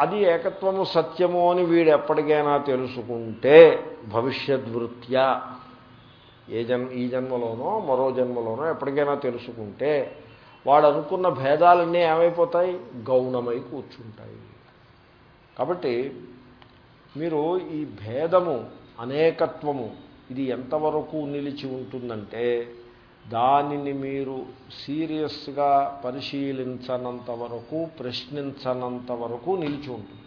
అది ఏకత్వము సత్యము అని వీడు ఎప్పటికైనా తెలుసుకుంటే భవిష్యద్వృత్యా. ఏ జన్మ ఈ జన్మలోనో మరో జన్మలోనో ఎప్పటికైనా తెలుసుకుంటే వాడు అనుకున్న భేదాలన్నీ ఏమైపోతాయి? గౌణమై కూర్చుంటాయి. కాబట్టి మీరు ఈ భేదము అనేకత్వము ఇది ఎంతవరకు నిలిచి ఉంటుందంటే దానిని మీరు సీరియస్గా పరిశీలించనంత వరకు ప్రశ్నించనంత వరకు నిలిచి ఉంటుంది.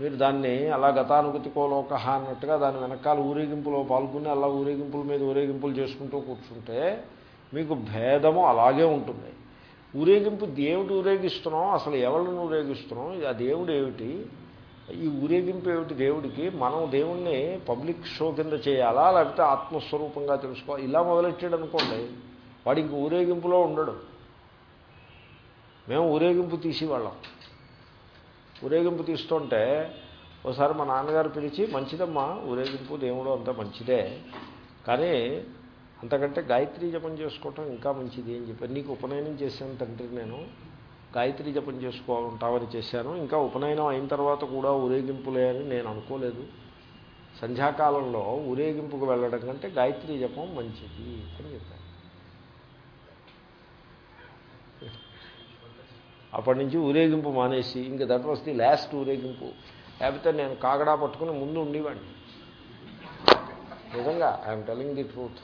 మీరు దాన్ని అలా గతానుగతికోలోక అన్నట్టుగా దాని వెనకాల ఊరేగింపులో పాల్గొని అలా ఊరేగింపుల మీద ఊరేగింపులు చేసుకుంటూ కూర్చుంటే మీకు భేదము అలాగే ఉంటుంది. ఊరేగింపు దేవుడు ఊరేగిస్తున్నాం అసలు ఎవరిని ఊరేగిస్తున్నాం? ఆ దేవుడు ఏమిటి? ఈ ఊరేగింపు ఏమిటి దేవుడికి? మనం దేవుణ్ణి పబ్లిక్ షో కింద చేయాలా? లేకపోతే ఆత్మస్వరూపంగా తెలుసుకోవాలి ఇలా మొదలెట్టాడు అనుకోండి. వాడు ఇంక ఊరేగింపులో ఉండడు. మేము ఊరేగింపు తీసేవాళ్ళం. ఊరేగింపు తీస్తుంటే ఒకసారి మా నాన్నగారు పిలిచి మంచిదమ్మా ఊరేగింపు దేవుడు అంతా మంచిదే. కానీ అంతకంటే గాయత్రి జపం చేసుకోవటం ఇంకా మంచిది అని చెప్పి నీకు ఉపనయనం చేశాను తండ్రి నేను. గాయత్రి జపం చేసుకోవాలంటావని చేశాను. ఇంకా ఉపనయనం అయిన తర్వాత కూడా ఊరేగింపులే అని నేను అనుకోలేదు. సంధ్యాకాలంలో ఊరేగింపుకు వెళ్ళడం కంటే గాయత్రి జపం మంచిది అని చెప్పాను. అప్పటి నుంచి ఊరేగింపు మానేసి ఇంకా దట్ వాస్ ది లాస్ట్ ఊరేగింపు. లేకపోతే నేను కాగడా పట్టుకుని ముందు ఉండేవాడిని. నిజంగా ఐఎమ్ టెలింగ్ ది ట్రూత్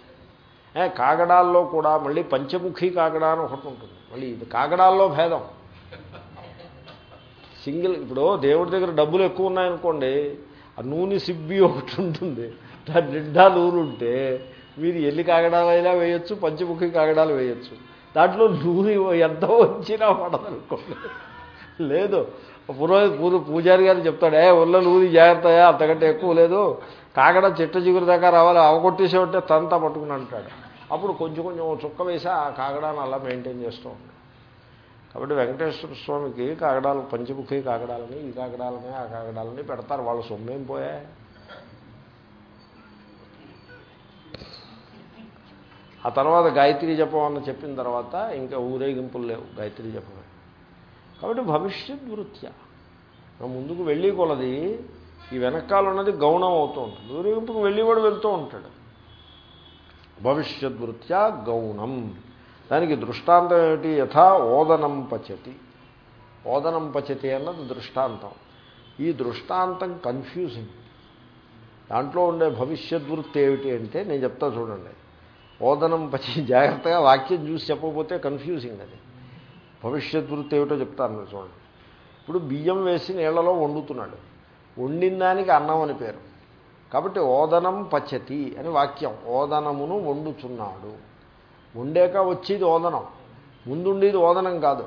కాగడాల్లో కూడా మళ్ళీ పంచముఖి కాగడా అని ఒకటి ఉంటుంది. మళ్ళీ ఇది కాగడాల్లో భేదం. సింగిల్ ఇప్పుడు దేవుడి దగ్గర డబ్బులు ఎక్కువ ఉన్నాయనుకోండి ఆ నూనె సిబ్బి ఒకటి ఉంటుంది. దాని నిండా నూనె ఉంటే మీరు ఎల్లి కాగడాలు అయినా వేయచ్చు పంచముఖి కాగడాలు వేయచ్చు. దాంట్లో నూనె ఎంత వచ్చినా పడదనుకోండి. లేదు. పురోహిత పూర్వ పూజారి గారు చెప్తాడు ఏ ఒళ్ళ నూనె జాగ్రత్తయా అంతకంటే ఎక్కువ లేదు. కాగడ చెట్టు చిగురు దాకా రావాలి అవగొట్టేసేవంటే తంతా పట్టుకుని అంటాడు. అప్పుడు కొంచెం కొంచెం చుక్క వేసి ఆ కాగడాన్ని అలా మెయింటైన్ చేస్తూ ఉంటాడు. కాబట్టి వెంకటేశ్వర స్వామికి కాగడాలు పంచముఖి కాగడాలని ఈ కాగడాలని ఆ కాగడాలని పెడతారు. వాళ్ళ సొమ్మేం పోయా? ఆ తర్వాత గాయత్రి జపం అన్న చెప్పిన తర్వాత ఇంకా ఊరేగింపులు లేవు గాయత్రి జపమే. కాబట్టి భవిష్యత్ వృత్య. ముందుకు వెళ్ళి కొలది ఈ వెనకాల ఉన్నది గౌణం అవుతూ ఉంటుంది. ఊరేగింపుకు కూడా వెళ్తూ ఉంటాడు. భవిష్యద్వృత్యా గౌణం. దానికి దృష్టాంతం ఏమిటి? యథా ఓదనం పచతి. ఓదనం పచతి అన్నది దృష్టాంతం. ఈ దృష్టాంతం కన్ఫ్యూజింగ్ దాంట్లో ఉండే భవిష్యద్వృత్తి ఏమిటి అంటే నేను చెప్తా చూడండి. ఓదనం పచి జాగ్రత్తగా వాక్యం చూసి చెప్పకపోతే కన్ఫ్యూజింగ్ అది. భవిష్యద్వృత్తి ఏమిటో చెప్తాను చూడండి. ఇప్పుడు బియ్యం వేసి నీళ్ళలో వండుతున్నాడు. వండిన దానికి అన్నం అని పేరు. కాబట్టి ఓదనం పచ్చతి అని వాక్యం. ఓదనమును వండుచున్నాడు. వండాక వచ్చేది ఓదనం. ముందుండేది ఓదనం కాదు.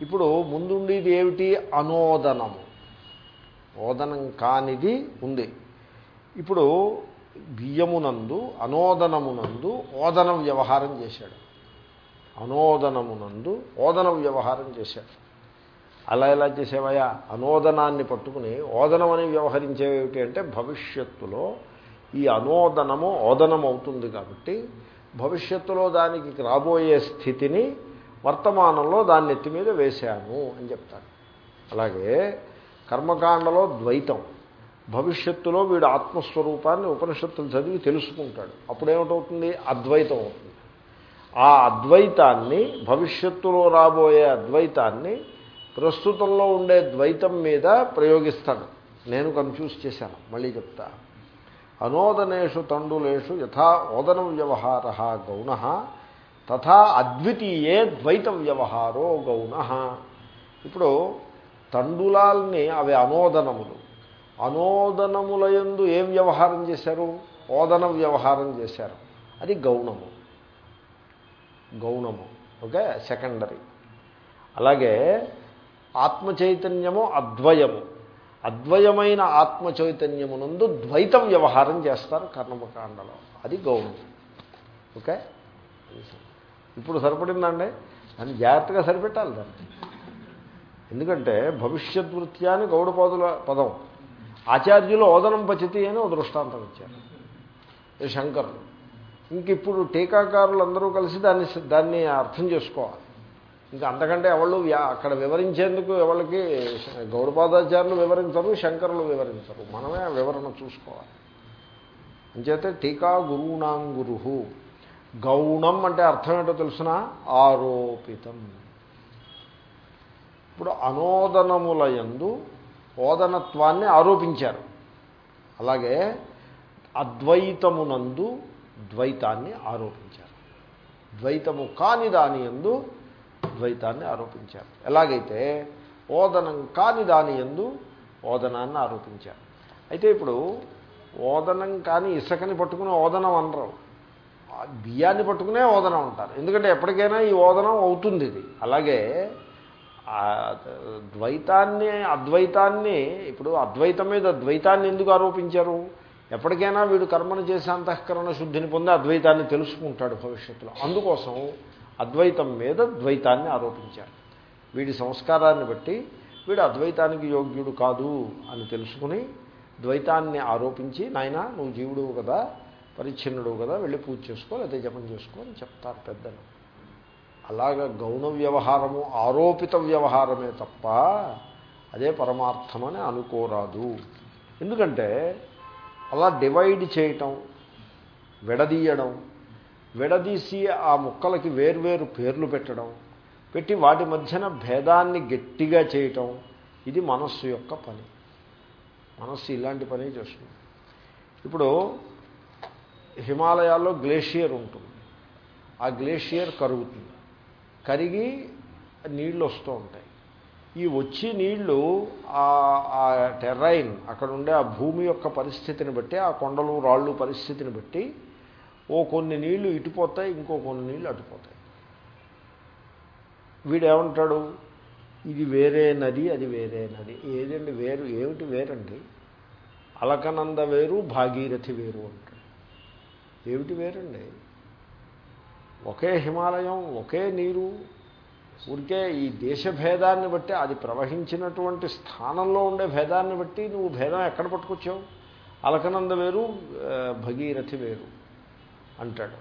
ఇప్పుడు ముందుండేది ఏమిటి? అనోదనము ఓదనం కానిది ఉంది. ఇప్పుడు బియ్యమునందు అనోదనమునందు ఓదనం వ్యవహారం చేశాడు. అనోదనమునందు ఓదనం వ్యవహారం చేశాడు. అలా ఎలా చేసేవయా అనోదనాన్ని పట్టుకుని ఓదనం అని వ్యవహరించేవి అంటే భవిష్యత్తులో ఈ అనోదనము ఓదనం అవుతుంది కాబట్టి భవిష్యత్తులో దానికి రాబోయే స్థితిని వర్తమానంలో దాన్ని ఎత్తి మీద వేశాను అని చెప్తాడు. అలాగే కర్మకాండలో ద్వైతం. భవిష్యత్తులో వీడు ఆత్మస్వరూపాన్ని ఉపనిషత్తులు చదివి తెలుసుకుంటాడు. అప్పుడేమిటవుతుంది అద్వైతం అవుతుంది. ఆ అద్వైతాన్ని భవిష్యత్తులో రాబోయే అద్వైతాన్ని ప్రస్తుతంలో ఉండే ద్వైతం మీద ప్రయోగిస్తాడు నేను కన్ఫ్యూజ్ చేశాను. మళ్ళీ చెప్తాను అనోదనేషు తండులేషు యథా ఓదనం వ్యవహార గౌణ తథా అద్వితీయే ద్వైత వ్యవహారో గౌణ ఇప్పుడు తండులాల్ని అవి అనోదనములు. అనోదనములయందు ఏం వ్యవహారం చేశారు? ఓదన వ్యవహారం చేశారు. అది గౌణము గౌణము ఓకే? సెకండరీ. అలాగే ఆత్మ చైతన్యము అద్వయము. అద్వయమైన ఆత్మ చైతన్యమునందు ద్వైత వ్యవహారం చేస్తారు కర్మకాండలో అది గౌరవం ఓకే? ఇప్పుడు సరిపడిందండి? దాన్ని జాగ్రత్తగా సరిపెట్టాలి దాన్ని. ఎందుకంటే భవిష్యత్ అని గౌడపాదుల పదం. ఆచార్యులు ఓదనం పచితి అని ఒక దృష్టాంతం ఇచ్చారు. శంకరులు. ఇంక ఇప్పుడు టీకాకారులు అందరూ కలిసి దాన్ని దాన్ని అర్థం చేసుకోవాలి. ఇంకా అంతకంటే ఎవళ్ళు అక్కడ వివరించేందుకు ఎవరికి గౌడపాదాచార్యులు వివరించరు శంకరులు వివరించరు. మనమే వివరణ చూసుకోవాలి. అంచేతే టీకా గురువునాం గురు గౌణం అంటే అర్థం ఏంటో తెలుసిన? ఆరోపితం. ఇప్పుడు అనోదనముల యందు ఓదనత్వాన్ని ఆరోపించారు. అలాగే అద్వైతమునందు ద్వైతాన్ని ఆరోపించారు. ద్వైతము కాని దాని ఎందు ద్వైతాన్ని ఆరోపించారు. ఎలాగైతే ఓదనం కాని దాని ఎందు ఓదనాన్ని ఆరోపించారు. అయితే ఇప్పుడు ఓదనం కానీ ఇసుకని పట్టుకుని ఓదనం అనరు. బియ్యాన్ని పట్టుకునే ఓదనం అంటారు. ఎందుకంటే ఎప్పటికైనా ఈ ఓదనం అవుతుంది ఇది. అలాగే ద్వైతాన్ని అద్వైతాన్ని ఇప్పుడు అద్వైతం మీద ద్వైతాన్ని ఎందుకు ఆరోపించారు? ఎప్పటికైనా వీడు కర్మను చేసే అంతఃకరణ శుద్ధిని పొంది అద్వైతాన్ని తెలుసుకుంటాడు భవిష్యత్తులో. అందుకోసం అద్వైతం మీద ద్వైతాన్ని ఆరోపించారు. వీడి సంస్కారాన్ని బట్టి వీడు అద్వైతానికి యోగ్యుడు కాదు అని తెలుసుకుని ద్వైతాన్ని ఆరోపించి నాయన నువ్వు జీవుడువు కదా పరిచ్ఛిన్నుడు కదా వెళ్ళి పూజ చేసుకో లేదా జపం చేసుకో అని చెప్తారు పెద్దలు. అలాగ గౌణ వ్యవహారము ఆరోపిత వ్యవహారమే తప్ప అదే పరమార్థమని అనుకోరాదు. ఎందుకంటే అలా డివైడ్ చేయటం విడదీయడం విడదీసి ఆ ముక్కలకి వేర్వేరు పేర్లు పెట్టడం పెట్టి వాటి మధ్యన భేదాన్ని గట్టిగా చేయటం ఇది మనస్సు యొక్క పని. మనస్సు ఇలాంటి పని చేస్తుంది. ఇప్పుడు హిమాలయాల్లో గ్లేషియర్ ఉంటుంది. ఆ గ్లేషియర్ కరుగుతుంది. కరిగి నీళ్ళు వస్తూ ఉంటాయి. ఈ వచ్చి నీళ్ళు ఆ టెర్రైన్ అక్కడ ఉండే ఆ భూమి యొక్క పరిస్థితిని బట్టి ఆ కొండలు రాళ్ళు పరిస్థితిని బట్టి ఓ కొన్ని నీళ్ళు ఇటుపోతాయి ఇంకో కొన్ని నీళ్ళు అటుపోతాయి వీడేమంటాడు? ఇది వేరే నది అది వేరే నది. ఏదండి వేరు? ఏమిటి వేరండి? అలకనంద వేరు భాగీరథి వేరు అంటాడు. ఏమిటి వేరండి? ఒకే హిమాలయం ఒకే నీరు. ఊరికే ఈ దేశ భేదాన్ని బట్టి అది ప్రవహించినటువంటి స్థానంలో ఉండే భేదాన్ని బట్టి నువ్వు భేదం ఎక్కడ పట్టుకొచ్చావు? అలకనంద వేరు భగీరథి వేరు. అంటాడు.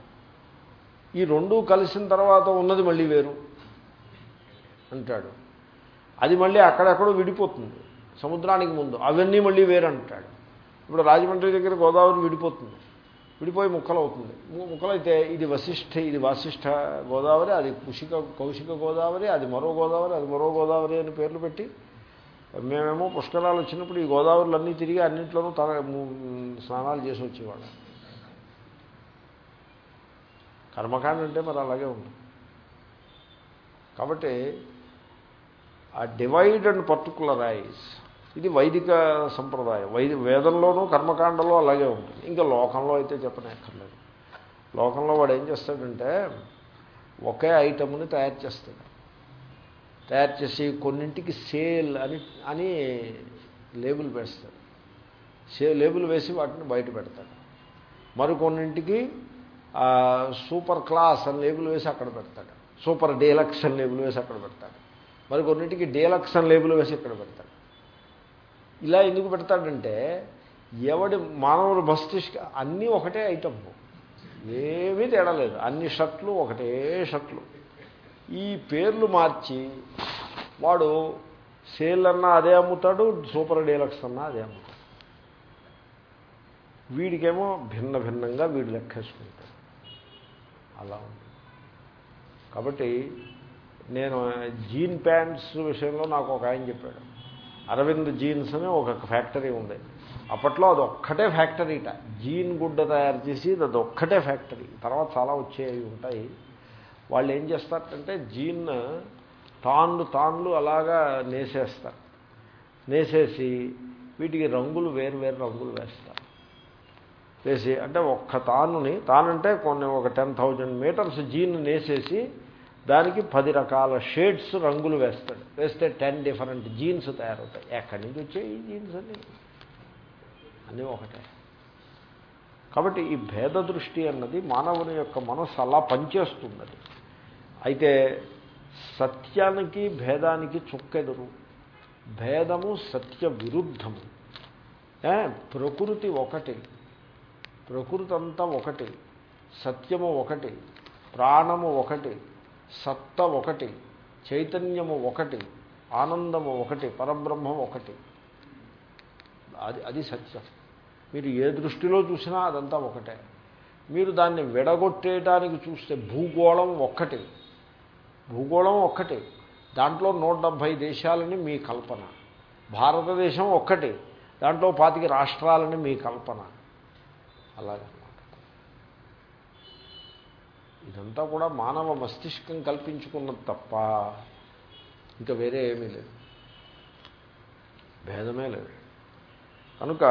ఈ రెండు కలిసిన తర్వాత ఉన్నది మళ్ళీ వేరు అంటాడు. అది మళ్ళీ అక్కడెక్కడో విడిపోతుంది. సముద్రానికి ముందు అవన్నీ మళ్ళీ వేరు అంటాడు. ఇప్పుడు రాజమండ్రి దగ్గర గోదావరి విడిపోతుంది. విడిపోయి ముక్కలు అవుతుంది ముక్కలైతే ఇది వశిష్ఠ ఇది వాసిష్ఠ గోదావరి అది కుషిక కౌశిక గోదావరి అది మరో గోదావరి అది మరో గోదావరి అని పేర్లు పెట్టి మేమేమో పుష్కరాలు వచ్చినప్పుడు ఈ గోదావరిలు అన్నీ తిరిగి అన్నింటిలోనూ తన స్నానాలు చేసి వచ్చేవాళ్ళం. కర్మకాండ అంటే మరి అలాగే ఉంటుంది. కాబట్టి ఆ డివైడ్ అండ్ పర్టికులరైజ్ ఇది వైదిక సంప్రదాయం. వైది వేదంలోనూ కర్మకాండలో అలాగే ఉంటుంది. ఇంకా లోకంలో అయితే చెప్పనక్కర్లేదు. లోకంలో వాడు ఏం చేస్తాడంటే ఒకే ఐటమ్ని తయారు చేస్తాడు. తయారు చేసి కొన్నింటికి సేల్ అని అని లేబుల్ వేస్తాడు. సే లేబుల్ వేసి వాటిని బయట పెడతాడు. మరికొన్నింటికి సూపర్ క్లాస్ అని లేబుల్ వేసి అక్కడ పెడతాడు. సూపర్ డీలక్స్ అని లేబుల్ వేసి అక్కడ పెడతాడు. మరి కొన్నింటికి డీలక్స్ అని లేబుల్ వేసి ఇక్కడ పెడతాడు. ఇలా ఎందుకు పెడతాడంటే ఎవడి మానవుడు మస్తిష్క అన్నీ ఒకటే ఐటమ్ ఏమీ తేడా లేదు. అన్ని షర్ట్లు ఒకటే షర్ట్లు ఈ పేర్లు మార్చి వాడు సేల్ అన్నా అదే అమ్ముతాడు సూపర్ డీలక్స్ అన్నా అదే అమ్ముతాడు. వీడికేమో భిన్న భిన్నంగా వీడు లెక్కేసుకుంటాడు. అలా ఉంది. కాబట్టి నేను జీన్ ప్యాంట్స్ విషయంలో నాకు ఒక ఆయన చెప్పాడు. అరవింద్ జీన్స్ అని ఒక ఫ్యాక్టరీ ఉంది. అప్పట్లో అది ఒక్కటే ఫ్యాక్టరీట జీన్ గుడ్డ తయారు చేసి అది ఒక్కటే ఫ్యాక్టరీ. తర్వాత చాలా వచ్చేవి ఉంటాయి. వాళ్ళు ఏం చేస్తారంటే జీన్ తాన్లు తాన్లు అలాగా నేసేస్తారు. నేసేసి వీటికి రంగులు వేరు వేరు రంగులు వేస్తారు. వేసి అంటే ఒక్క తానుని తానంటే కొన్ని ఒక టెన్ థౌజండ్ మీటర్స్ జీన్ నేసేసి దానికి పది రకాల షేడ్స్ రంగులు వేస్తాడు. వేస్తే టెన్ డిఫరెంట్ జీన్స్ తయారవుతాయి. ఎక్కడి నుంచి వచ్చాయి ఈ జీన్స్ అని అన్నీ ఒకటే. కాబట్టి ఈ భేద దృష్టి అన్నది మానవుని యొక్క మనస్సు అలా పనిచేస్తున్నది. అయితే సత్యానికి భేదానికి చుక్కెదురు. భేదము సత్య విరుద్ధము. ప్రకృతి ఒకటి. ప్రకృతి అంతా ఒకటి సత్యము ఒకటి ప్రాణము ఒకటి సత్త ఒకటి చైతన్యము ఒకటి ఆనందము ఒకటి పరబ్రహ్మం ఒకటి. అది అది సత్యం. మీరు ఏ దృష్టిలో చూసినా అదంతా ఒకటే. మీరు దాన్ని విడగొట్టేయడానికి చూస్తే భూగోళం ఒక్కటి. భూగోళం ఒక్కటి. దాంట్లో నూట డెబ్భై దేశాలని మీ కల్పన. భారతదేశం ఒక్కటి. దాంట్లో పాతిక రాష్ట్రాలని మీ కల్పన. అలాగనమాట. ఇదంతా కూడా మానవ మస్తిష్కం కల్పించుకున్నది తప్ప ఇంకా వేరే ఏమీ లేదు. భేదమే లేదు. కనుక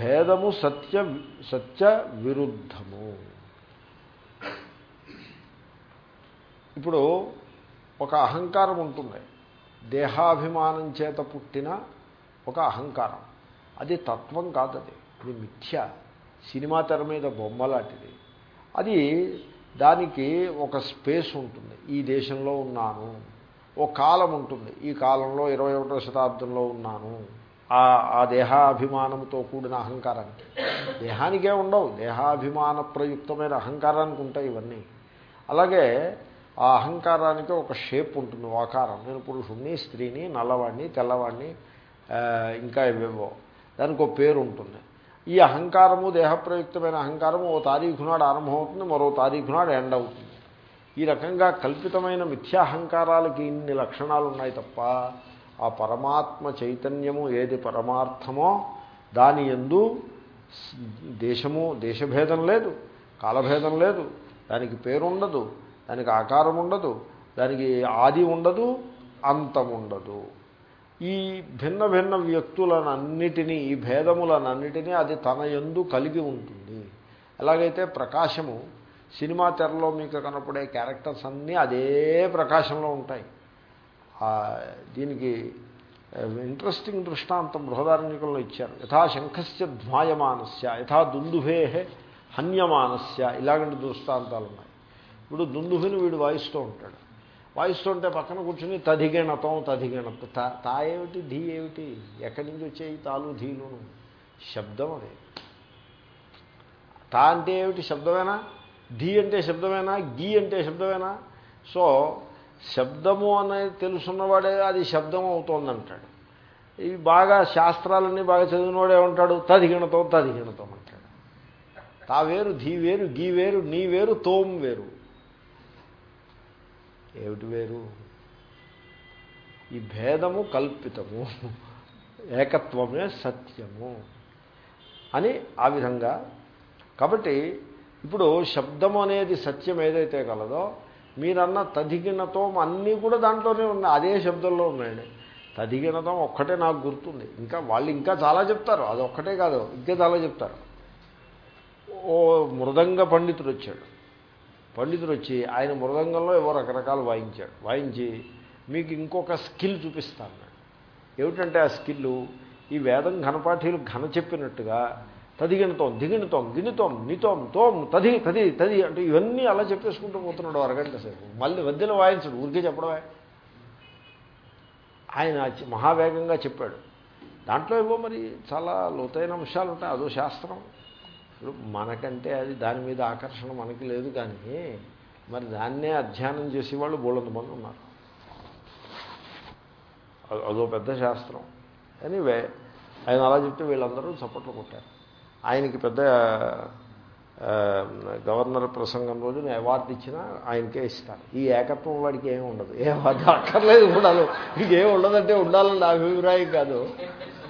భేదము సత్య సత్య విరుద్ధము. ఇప్పుడు ఒక అహంకారం ఉంటుంది. దేహాభిమానం చేత పుట్టిన ఒక అహంకారం. అది తత్వం కాదది. అది మిథ్య. సినిమా తెర మీద బొమ్మ లాంటిది. అది దానికి ఒక స్పేస్ ఉంటుంది. ఈ దేశంలో ఉన్నాను. ఓ కాలం ఉంటుంది. ఈ కాలంలో ఇరవై ఒకటో శతాబ్దంలో ఉన్నాను. ఆ ఆ దేహాభిమానంతో కూడిన అహంకారానికి దేహానికే ఉండవు. దేహాభిమాన ప్రయుక్తమైన అహంకారానికి ఉంటాయి ఇవన్నీ. అలాగే ఆ అహంకారానికి ఒక షేప్ ఉంటుంది. ఆకారం. నేను పురుషుణ్ణి స్త్రీని నల్లవాడిని తెల్లవాడిని ఇంకా ఇవేవో దానికి ఒక పేరు ఉంటుంది. ఈ అహంకారము దేహప్రయుక్తమైన అహంకారము ఓ తారీఖు నాడు ఆరంభమవుతుంది మరో తారీఖు నాడు ఎండ్ అవుతుంది. ఈ రకంగా కల్పితమైన మిథ్యాహంకారాలకి ఇన్ని లక్షణాలు ఉన్నాయి తప్ప ఆ పరమాత్మ చైతన్యము ఏది పరమార్థమో దాని ఎందు దేశము దేశభేదం లేదు కాలభేదం లేదు. దానికి పేరుండదు దానికి ఆకారం ఉండదు దానికి ఆది ఉండదు అంతం ఉండదు ఈ భిన్న భిన్న వ్యక్తులనన్నిటినీ ఈ భేదములనన్నిటినీ అది తన ఎందు కలిగి ఉంటుంది. ఎలాగైతే ప్రకాశము సినిమా తెరలో మీకు కనపడే క్యారెక్టర్స్ అన్నీ అదే ప్రకాశంలో ఉంటాయి. దీనికి ఇంట్రెస్టింగ్ దృష్టాంతం బృహదారణ్యకంలో ఇచ్చారు. యథా శంఖస్య ధ్వాయమానస్య యథా దుందుభే హన్యమానస్య ఇలాగంటి దృష్టాంతాలు ఉన్నాయి ఇప్పుడు దుందుభిని వీడు వాయిస్తూ ఉంటాడు. వాయిస్తుంటే పక్కన కూర్చుని తదిగణతం తధిగణ. తా తా ఏమిటి ధీ ఏమిటి? ఎక్కడి నుంచి వచ్చాయి తాలు ధీలును శబ్దం అది. తా అంటే ఏమిటి? శబ్దమేనా? ధీ అంటే శబ్దమేనా? గీ అంటే శబ్దమేనా? సో శబ్దము అనేది తెలుసున్నవాడే అది శబ్దం అవుతోందంటాడు. ఇవి బాగా శాస్త్రాలన్నీ బాగా చదివినవాడే ఉంటాడు. తదిగణతం తదిగణతం అంటాడు. తా వేరు ధీ వేరు గీ వేరు నీ వేరు తోం వేరు. ఏమిటి వేరు? ఈ భేదము కల్పితము ఏకత్వమే సత్యము అని ఆ విధంగా. కాబట్టి ఇప్పుడు శబ్దం అనేది సత్యం ఏదైతే కలదో మీరన్న తదిగినతం అన్నీ కూడా దాంట్లోనే ఉన్నాయి అదే శబ్దంలో ఉన్నాయండి. తదిగినతం ఒక్కటే నాకు గుర్తుంది. ఇంకా వాళ్ళు ఇంకా చాలా చెప్తారు అది ఒక్కటే కాదు ఇంకా చాలా చెప్తారు. ఓ మృదంగ పండితుడు వచ్చాడు. పండితుడు వచ్చి ఆయన మృదంగంలో ఏవో రకరకాలు వాయించాడు. వాయించి మీకు ఇంకొక స్కిల్ చూపిస్తాను ఏమిటంటే ఆ స్కిల్లు ఈ వేదం ఘనపాఠీలు ఘన చెప్పినట్టుగా తదిగినతోం దిగినతోం గినితోం నితోం తోం తది తది తది అంటే ఇవన్నీ అలా చెప్పేసుకుంటూ పోతున్నాడు అరగంట సేపు. మళ్ళీ వద్దెలు వాయించడు ఊరికే చెప్పడమే. ఆయన మహావేగంగా చెప్పాడు. దాంట్లో ఏవో మరి చాలా లోతైన అంశాలు ఉంటాయి అదో శాస్త్రం. ఇప్పుడు మనకంటే అది దాని మీద ఆకర్షణ మనకి లేదు కానీ మరి దాన్నే అధ్యయనం చేసేవాళ్ళు బోళ్ళంత మంది ఉన్నారు. అదో పెద్ద శాస్త్రం. ఎనీవే ఆయన అలా చెప్తే వీళ్ళందరూ చప్పట్లు కొట్టారు. ఆయనకి పెద్ద గవర్నర్ ప్రసంగం రోజున అవార్డు ఇచ్చినా ఆయనకే ఇస్తారు. ఈ ఏకత్వం వాడికి ఏమి ఉండదు. ఏ అవార్డు అక్కర్లేదు ఉండాలి. ఇంకేం ఉండదంటే ఉండాలని నా అభిప్రాయం కాదు.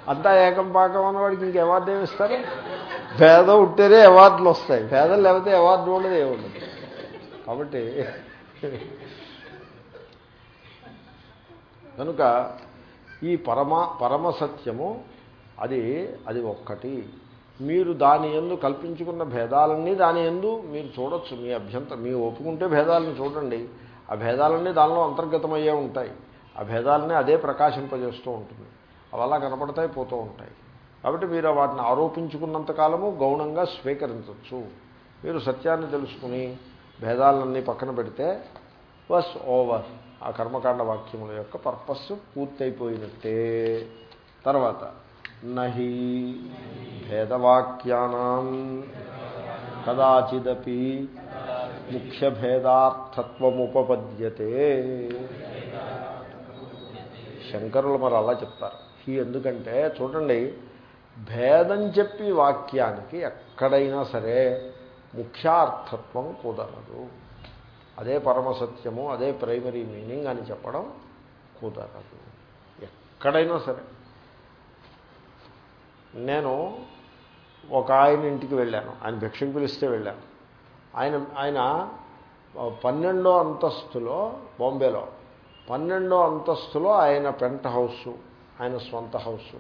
అంతా ఏకం పాకం అన్నవాడికి ఇంక అవార్డు ఏమి ఇస్తారు? భేదం ఉంటేనే అవార్డులు వస్తాయి. భేదం లేకపోతే అవార్డు ఉండదు ఏముండదు. కాబట్టి కనుక ఈ పరమ పరమసత్యము అది అది ఒక్కటి. మీరు దాని ఎందు కల్పించుకున్న భేదాలన్నీ దాని ఎందు మీరు చూడొచ్చు. మీ అభ్యంతరం మీ ఒప్పుకుంటే భేదాలను చూడండి. ఆ భేదాలన్నీ దానిలో అంతర్గతమయ్యే ఉంటాయి. ఆ భేదాలన్నీ అదే ప్రకాశింపజేస్తూ ఉంటుంది. అవి అలా కనపడతాయి పోతూ ఉంటాయి. కాబట్టి మీరు వాటిని ఆరోపించుకున్నంత కాలము గౌణంగా స్వీకరించవచ్చు మీరు సత్యాన్ని తెలుసుకుని భేదాలన్నీ పక్కన పెడితే బస్ ఓవర్ ఆ కర్మకాండ వాక్యముల యొక్క పర్పస్ పూర్తయిపోయినట్టే. తర్వాత నహి భేదవాక్యానం కదాచిదపి ముఖ్యభేదార్థత్వముపపద్యతే. శంకరులు మరి అలా చెప్తారు. ఈ ఎందుకంటే చూడండి భేదం చెప్పి వాక్యానికి ఎక్కడైనా సరే ముఖ్యార్థత్వం కుదరదు. అదే పరమసత్యము అదే ప్రైమరీ మీనింగ్ అని చెప్పడం కుదరదు. ఎక్కడైనా సరే. నేను ఒక ఆయన ఇంటికి వెళ్ళాను. ఆయన భిక్షకు పిలిస్తే వెళ్ళాను. ఆయన ఆయన పన్నెండో అంతస్తులో బాంబేలో పన్నెండో అంతస్తులో ఆయన పెంట్ హౌస్ ఆయన స్వంత హౌస్.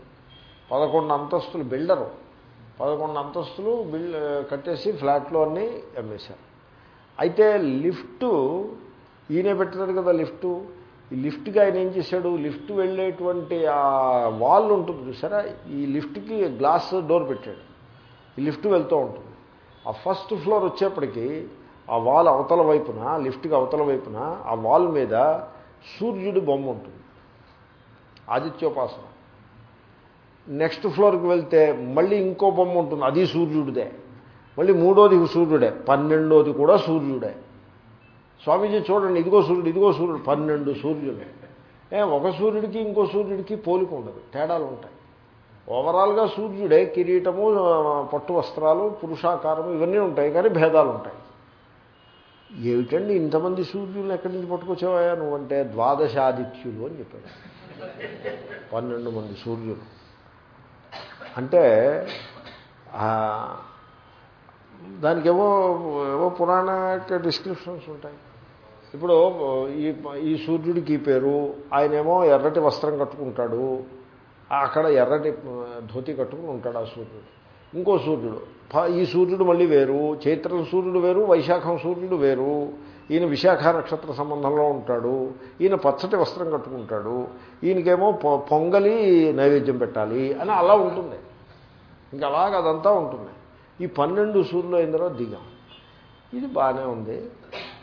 పదకొండు అంతస్తులు బిల్డరు. పదకొండు అంతస్తులు బిల్ కట్టేసి ఫ్లాట్లో అన్నీ అమ్మేశారు. అయితే లిఫ్ట్ ఈయనే పెట్టారు కదా లిఫ్టు. ఈ లిఫ్ట్కి ఆయన ఏం చేశాడు? లిఫ్ట్ వెళ్ళేటువంటి ఆ వాల్ ఉంటుంది చూసారా? ఈ లిఫ్ట్కి గ్లాస్ డోర్ పెట్టాడు. ఈ లిఫ్ట్ వెళ్తూ ఉంటుంది. ఆ ఫస్ట్ ఫ్లోర్ వచ్చేప్పటికి ఆ వాల్ అవతల వైపున లిఫ్ట్కి అవతల వైపున ఆ వాల్ మీద సూర్యుడి బొమ్మ ఉంటుంది. ఆదిత్యోపాసన. నెక్స్ట్ ఫ్లోర్కి వెళ్తే మళ్ళీ ఇంకో బొమ్మ ఉంటుంది అది సూర్యుడిదే. మళ్ళీ మూడోది సూర్యుడే పన్నెండోది కూడా సూర్యుడే. స్వామీజీ చూడండి ఇదిగో సూర్యుడు ఇదిగో సూర్యుడు పన్నెండు సూర్యుడే. ఏ ఒక సూర్యుడికి ఇంకో సూర్యుడికి పోలిక ఉండదు తేడాలు ఉంటాయి. ఓవరాల్గా సూర్యుడే కిరీటము పట్టు వస్త్రాలు పురుషాకారము ఇవన్నీ ఉంటాయి కానీ భేదాలు ఉంటాయి. ఏమిటండి ఇంతమంది సూర్యులను ఎక్కడి నుంచి పట్టుకొచ్చేవా నువ్వంటే ద్వాదశాదిత్యులు అని చెప్పాడు. పన్నెండు మంది సూర్యులు. అంటే దానికి ఏవో ఏవో పురాణ డిస్క్రిప్షన్స్ ఉంటాయి. ఇప్పుడు ఈ ఈ సూర్యుడికి ఈ పేరు ఆయనేమో ఎర్రటి వస్త్రం కట్టుకుంటాడు అక్కడ ఎర్రటి ధోతి కట్టుకుని ఉంటాడు ఆ సూర్యుడు. ఇంకో సూర్యుడు ఈ సూర్యుడు మళ్ళీ వేరు చైత్ర సూర్యుడు వేరు వైశాఖం సూర్యుడు వేరు ఈయన విశాఖ నక్షత్ర సంబంధంలో ఉంటాడు ఈయన పచ్చటి వస్త్రం కట్టుకుంటాడు ఈయనకేమో పొంగలి నైవేద్యం పెట్టాలి అని అలా ఉంటుంది. ఇంకా అలాగ అదంతా ఉంటుంది. ఈ పన్నెండు సూర్యులు అయిన తర్వాత దిగాం. ఇది బాగానే ఉంది.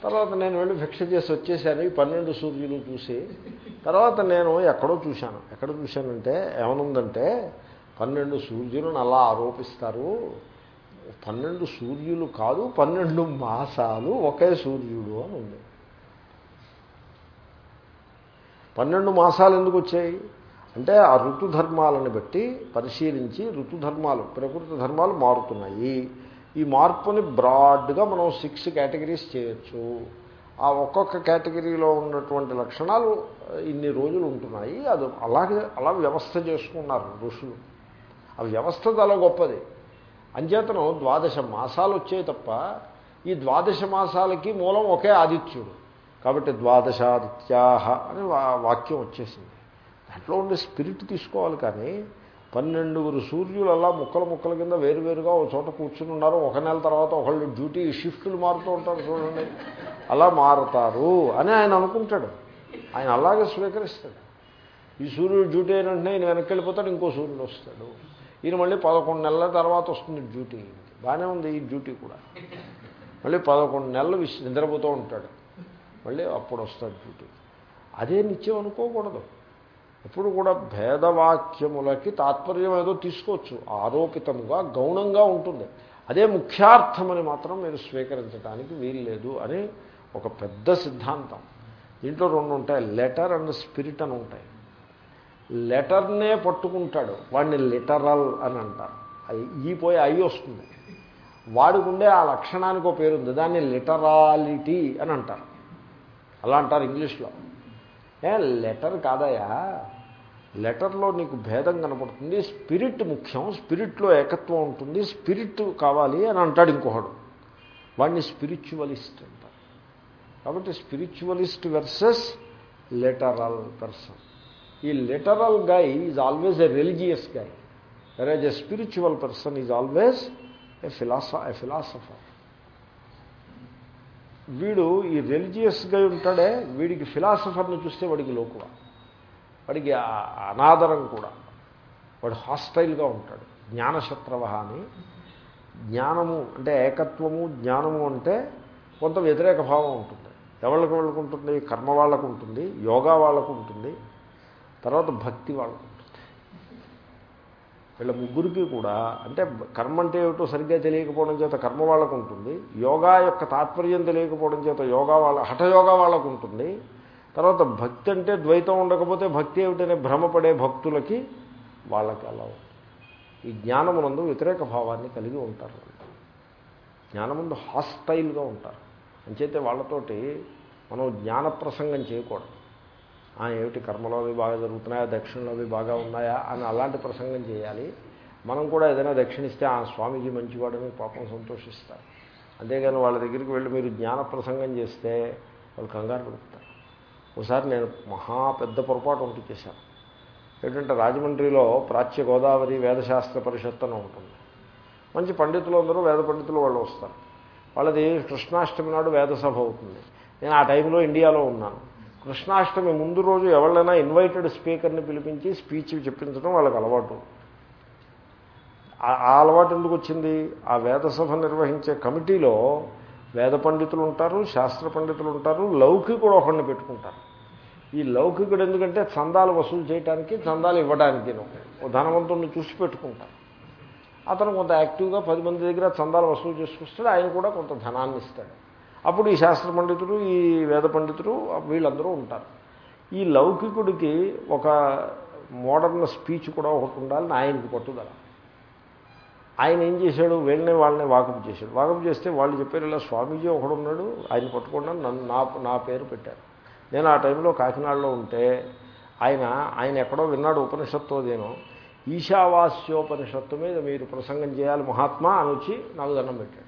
తర్వాత నేను వెళ్ళి భిక్ష చేసి వచ్చేసాను. ఈ పన్నెండు సూర్యులు చూసి తర్వాత నేను ఎక్కడో చూశాను. ఎక్కడ చూశానంటే ఏమనుందంటే పన్నెండు సూర్యులను అలా ఆరోపిస్తారు. పన్నెండు సూర్యులు కాదు పన్నెండు మాసాలు ఒకే సూర్యుడు అని ఉంది. పన్నెండు మాసాలు ఎందుకు వచ్చాయి? అంటే ఆ ఋతుధర్మాలను బట్టి పరిశీలించి ఋతుధర్మాలు ప్రకృతి ధర్మాలు మారుతున్నాయి. ఈ మార్పుని బ్రాడ్గా మనం సిక్స్ కేటగిరీస్ చేయొచ్చు. ఆ ఒక్కొక్క కేటగిరీలో ఉన్నటువంటి లక్షణాలు ఇన్ని రోజులు ఉంటున్నాయి. అది అలాగే అలా వ్యవస్థ చేసుకున్నారు ఋషులు. ఆ వ్యవస్థ చాలా గొప్పది. అంచేతను ద్వాదశ మాసాలు వచ్చాయి తప్ప ఈ ద్వాదశ మాసాలకి మూలం ఒకే ఆదిత్యుడు. కాబట్టి ద్వాదశాదిత్యాహ అని వాక్యం వచ్చేసింది. దాంట్లో ఉండే స్పిరిట్ తీసుకోవాలి కానీ పన్నెండుగురు సూర్యులు అలా ముక్కల ముక్కల కింద వేరువేరుగా ఒక చోట కూర్చుని ఉన్నారు. ఒక నెల తర్వాత ఒకళ్ళు డ్యూటీ షిఫ్ట్లు మారుతూ ఉంటారు చూడండి. అలా మారుతారు అని ఆయన అనుకుంటాడు. ఆయన అలాగే స్వీకరిస్తాడు. ఈ సూర్యుడు డ్యూటీ ఏంటంటే నేను వెనక్కి వెళ్ళిపోతాడు ఇంకో సూర్యుడు వస్తాడు. ఈయన మళ్ళీ పదకొండు నెలల తర్వాత వస్తుంది డ్యూటీ. బాగానే ఉంది ఈ డ్యూటీ కూడా. మళ్ళీ పదకొండు నెలలు నిద్రపోతూ ఉంటాడు. మళ్ళీ అప్పుడు వస్తాడు డ్యూటీ. అదే నిత్యం అనుకోకూడదు. ఎప్పుడు కూడా భేదవాక్యములకి తాత్పర్యం ఏదో తీసుకోవచ్చు. ఆరోపితముగా గౌణంగా ఉంటుంది. అదే ముఖ్యార్థమని మాత్రం మీరు స్వీకరించడానికి వీల్లేదు అని ఒక పెద్ద సిద్ధాంతం. దీంట్లో రెండు ఉంటాయి. లెటర్ అండ్ స్పిరిట్ అని ఉంటాయి. లెటర్నే పట్టుకుంటాడు. వాడిని లిటరల్ అని అంటారు. ఈ పోయి అయి వస్తుంది. వాడికి ఉండే ఆ లక్షణానికి ఒక పేరుంది దాన్ని లిటరాలిటీ అని అంటారు. అలా అంటారు ఇంగ్లీష్లో. ఏ లెటర్ కాదయా లెటర్లో నీకు భేదం కనపడుతుంది. స్పిరిట్ ముఖ్యం. స్పిరిట్లో ఏకత్వం ఉంటుంది. స్పిరిట్ కావాలి అని అంటాడు ఇంకొకడు. వాడిని స్పిరిచువలిస్ట్ అంటారు. కాబట్టి స్పిరిచువలిస్ట్ వెర్సెస్ లెటరల్ పర్సన్. ఈ literal guy is always a religious guy whereas a spiritual person is always a philoso a philosopher వీడు ఈ రిలీజియస్గా ఉంటాడే వీడికి ఫిలాసఫర్ని చూస్తే వాడికి లోకువ. వాడికి అనాదరం కూడా. వాడు హాస్టైల్గా ఉంటాడు. జ్ఞానశత్రవ అని. జ్ఞానము అంటే ఏకత్వము జ్ఞానము అంటే కొంత వ్యతిరేక భావం ఉంటుంది. ఎవరికి వాళ్ళకు ఉంటుంది కర్మ వాళ్ళకు ఉంటుంది యోగా వాళ్ళకు ఉంటుంది తర్వాత భక్తి వాళ్ళకు వీళ్ళ ముగ్గురికి కూడా అంటే కర్మ అంటే ఏమిటో సరిగ్గా తెలియకపోవడం చేత కర్మ వాళ్ళకు ఉంటుంది. యోగా యొక్క తాత్పర్యం తెలియకపోవడం చేత యోగా వాళ్ళ హఠయోగా వాళ్ళకు ఉంటుంది. తర్వాత భక్తి అంటే ద్వైతం ఉండకపోతే భక్తి ఏమిటనే భ్రమపడే భక్తులకి వాళ్ళకి అలా ఉంటుంది. ఈ జ్ఞానమునందు వ్యతిరేక భావాన్ని కలిగి ఉంటారు. జ్ఞానముందు హాస్టైల్గా ఉంటారు. అంచేతే వాళ్ళతోటి మనం జ్ఞాన ప్రసంగం చేయకూడదు. ఏమిటి కర్మలో అవి బాగా జరుగుతున్నాయా? దక్షిణలో అవి బాగా ఉన్నాయా? అని అలాంటి ప్రసంగం చేయాలి. మనం కూడా ఏదైనా దక్షిణిస్తే ఆ స్వామీజీ మంచివాడని పాపం సంతోషిస్తారు. అంతేగాని వాళ్ళ దగ్గరికి వెళ్ళి మీరు జ్ఞాన ప్రసంగం చేస్తే వాళ్ళు కంగారు పడుతారు. ఒకసారి నేను మహా పెద్ద పొరపాటు ఒకటి చేశాను. ఏంటంటే రాజమండ్రిలో ప్రాచ్య గోదావరి వేదశాస్త్ర పరిషత్ అని ఉంటుంది మంచి పండితులు అందరూ వేద పండితులు వాళ్ళు వస్తారు. వాళ్ళది కృష్ణాష్టమి నాడు వేద సభ అవుతుంది. నేను ఆ టైంలో ఇండియాలో ఉన్నాను. కృష్ణాష్టమి ముందు రోజు ఎవళ్ళైనా ఇన్వైటెడ్ స్పీకర్ని పిలిపించి స్పీచ్ చెప్పించడం వాళ్ళకి అలవాటు. ఆ- అలవాటు ఎందుకు వచ్చింది? ఆ వేదసభ నిర్వహించే కమిటీలో వేద పండితులు ఉంటారు శాస్త్ర పండితులు ఉంటారు లౌకికుడు ఒకరిని పెట్టుకుంటారు. ఈ లౌకికుడు ఎందుకంటే చందాలు వసూలు చేయడానికి చందాలు ఇవ్వడానికి ఓ ధనవంతుడిని చూసి పెట్టుకుంటారు. అతను కొంత యాక్టివ్గా పది మంది దగ్గర చందాలు వసూలు చేసుకొస్తాడు ఆయన కూడా కొంత ధనాన్ని ఇస్తాడు. అప్పుడు ఈ శాస్త్ర పండితుడు ఈ వేద పండితుడు వీళ్ళందరూ ఉంటారు. ఈ లౌకికుడికి ఒక మోడర్న్ స్పీచ్ కూడా ఒకటి ఉండాలని ఆయనకి పట్టుదల. ఆయన ఏం చేశాడు? వీళ్ళని వాళ్ళని వాకప్ చేశాడు. వాకప్ చేస్తే వాళ్ళు చెప్పారు ఇలా స్వామీజీ ఒకడు ఉన్నాడు ఆయన పట్టుకుండా నన్ను నా నా పేరు పెట్టారు. నేను ఆ టైంలో కాకినాడలో ఉంటే ఆయన ఆయన ఎక్కడో విన్నాడు ఉపనిషత్తు అదేనో ఈశావాస్యోపనిషత్తు మీద మీరు ప్రసంగం చేయాలి మహాత్మా అని వచ్చి నాకు దండం పెట్టాడు.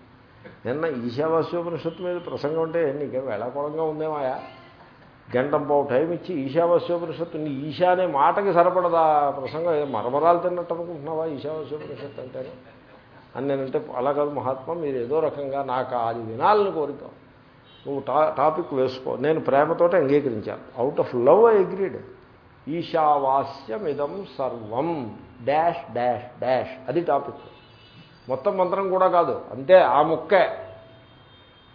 నిన్న ఈశావాస్యోపనిషత్తు మీద ప్రసంగం అంటే నీకేం వేళాకోళంగా ఉందేమాయా గంట పావు టైం ఇచ్చి ఈశావాస్యోపనిషత్తు నీ ఈశా అనే మాటకి సరిపడదా ప్రసంగం? ఏదో మరమరాలు తిన్నట్టు అనుకుంటున్నావా ఈశావాస్యోపనిషత్తు అంటే అని నేనంటే అలా కాదు మహాత్మ మీరు ఏదో రకంగా నాకు అది వినాలని కోరిక. నువ్వు టా టాపిక్ వేసుకో. నేను ప్రేమతోటి అంగీకరించాను. Out of love I agreed. ఈశావాస్యమిదం సర్వం. Dash dash dash. అది టాపిక్. మొత్తం మంత్రం కూడా కాదు. అంతే ఆ ముక్కే.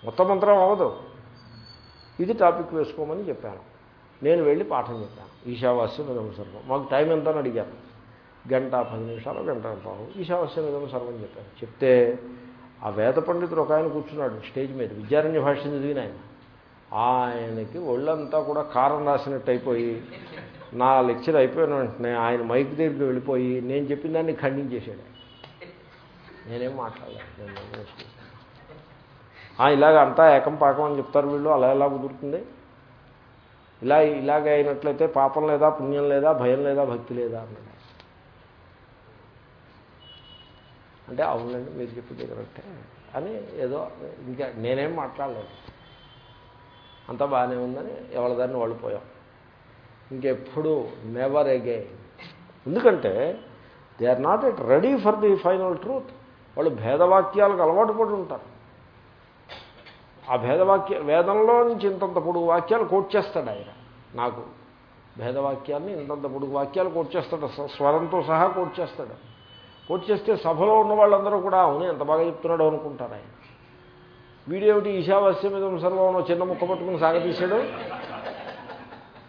మొత్తం మంత్రం అవ్వదు. ఇది టాపిక్ వేసుకోమని చెప్పాను. నేను వెళ్ళి పాఠం చెప్పాను. ఈశావాస్యం నిజం సర్వం. మాకు టైం ఎంత అని అడిగాను. గంట పది నిమిషాలు గంట పావు ఈశావాస్యం నిజం సర్వం చెప్పాను. చెప్తే ఆ వేద పండితుడు ఒక ఆయన కూర్చున్నాడు స్టేజ్ మీద. విద్యారణ్య భాష చదివిన ఆయన. ఆయనకి ఒళ్ళంతా కూడా కారం రాసినట్టు అయిపోయి నా లెక్చర్ అయిపోయిన వెంటనే ఆయన మైక్ దగ్గరికి వెళ్ళిపోయి నేను చెప్పిన దాన్ని ఖండించేశాడు నేనేం మాట్లాడలేదు. నేను ఇలాగ అంతా ఏకం పాకం అని చెప్తారు వీళ్ళు. అలా ఎలా కుదురుతుంది? ఇలా ఇలాగ అయినట్లయితే పాపం లేదా పుణ్యం లేదా భయం లేదా భక్తి లేదా అన్నాడు. అంటే అవునండి మీరు చెప్పింది కరెక్టే. అని ఏదో ఇంకా నేనేం మాట్లాడలేదు. అంతా బాగానే ఉందని ఎవరిదాన్ని వాళ్ళు పోయాం. ఇంకెప్పుడు నెవర్ అగైన్ ఎందుకంటే they are not yet ready for the final truth వాళ్ళు భేదవాక్యాలకు అలవాటు పడి ఉంటారు. ఆ భేదవాక్య వేదంలో నుంచి ఇంతంత పొడుగు వాక్యాలు కోట్ చేస్తాడు ఆయన. నాకు భేదవాక్యాన్ని ఇంతంత పొడుగు వాక్యాలు కోట్ చేస్తాడు. స్వరంతో సహా కోట్ చేస్తాడు. కోట్ చేస్తే సభలో ఉన్న వాళ్ళందరూ కూడా అవును ఎంత బాగా చెప్తున్నాడు అనుకుంటారు ఆయన. వీడేమిటి ఈశావాస్యం మీద సర్వం చిన్న ముక్క పట్టుకుని సాగతీశాడు?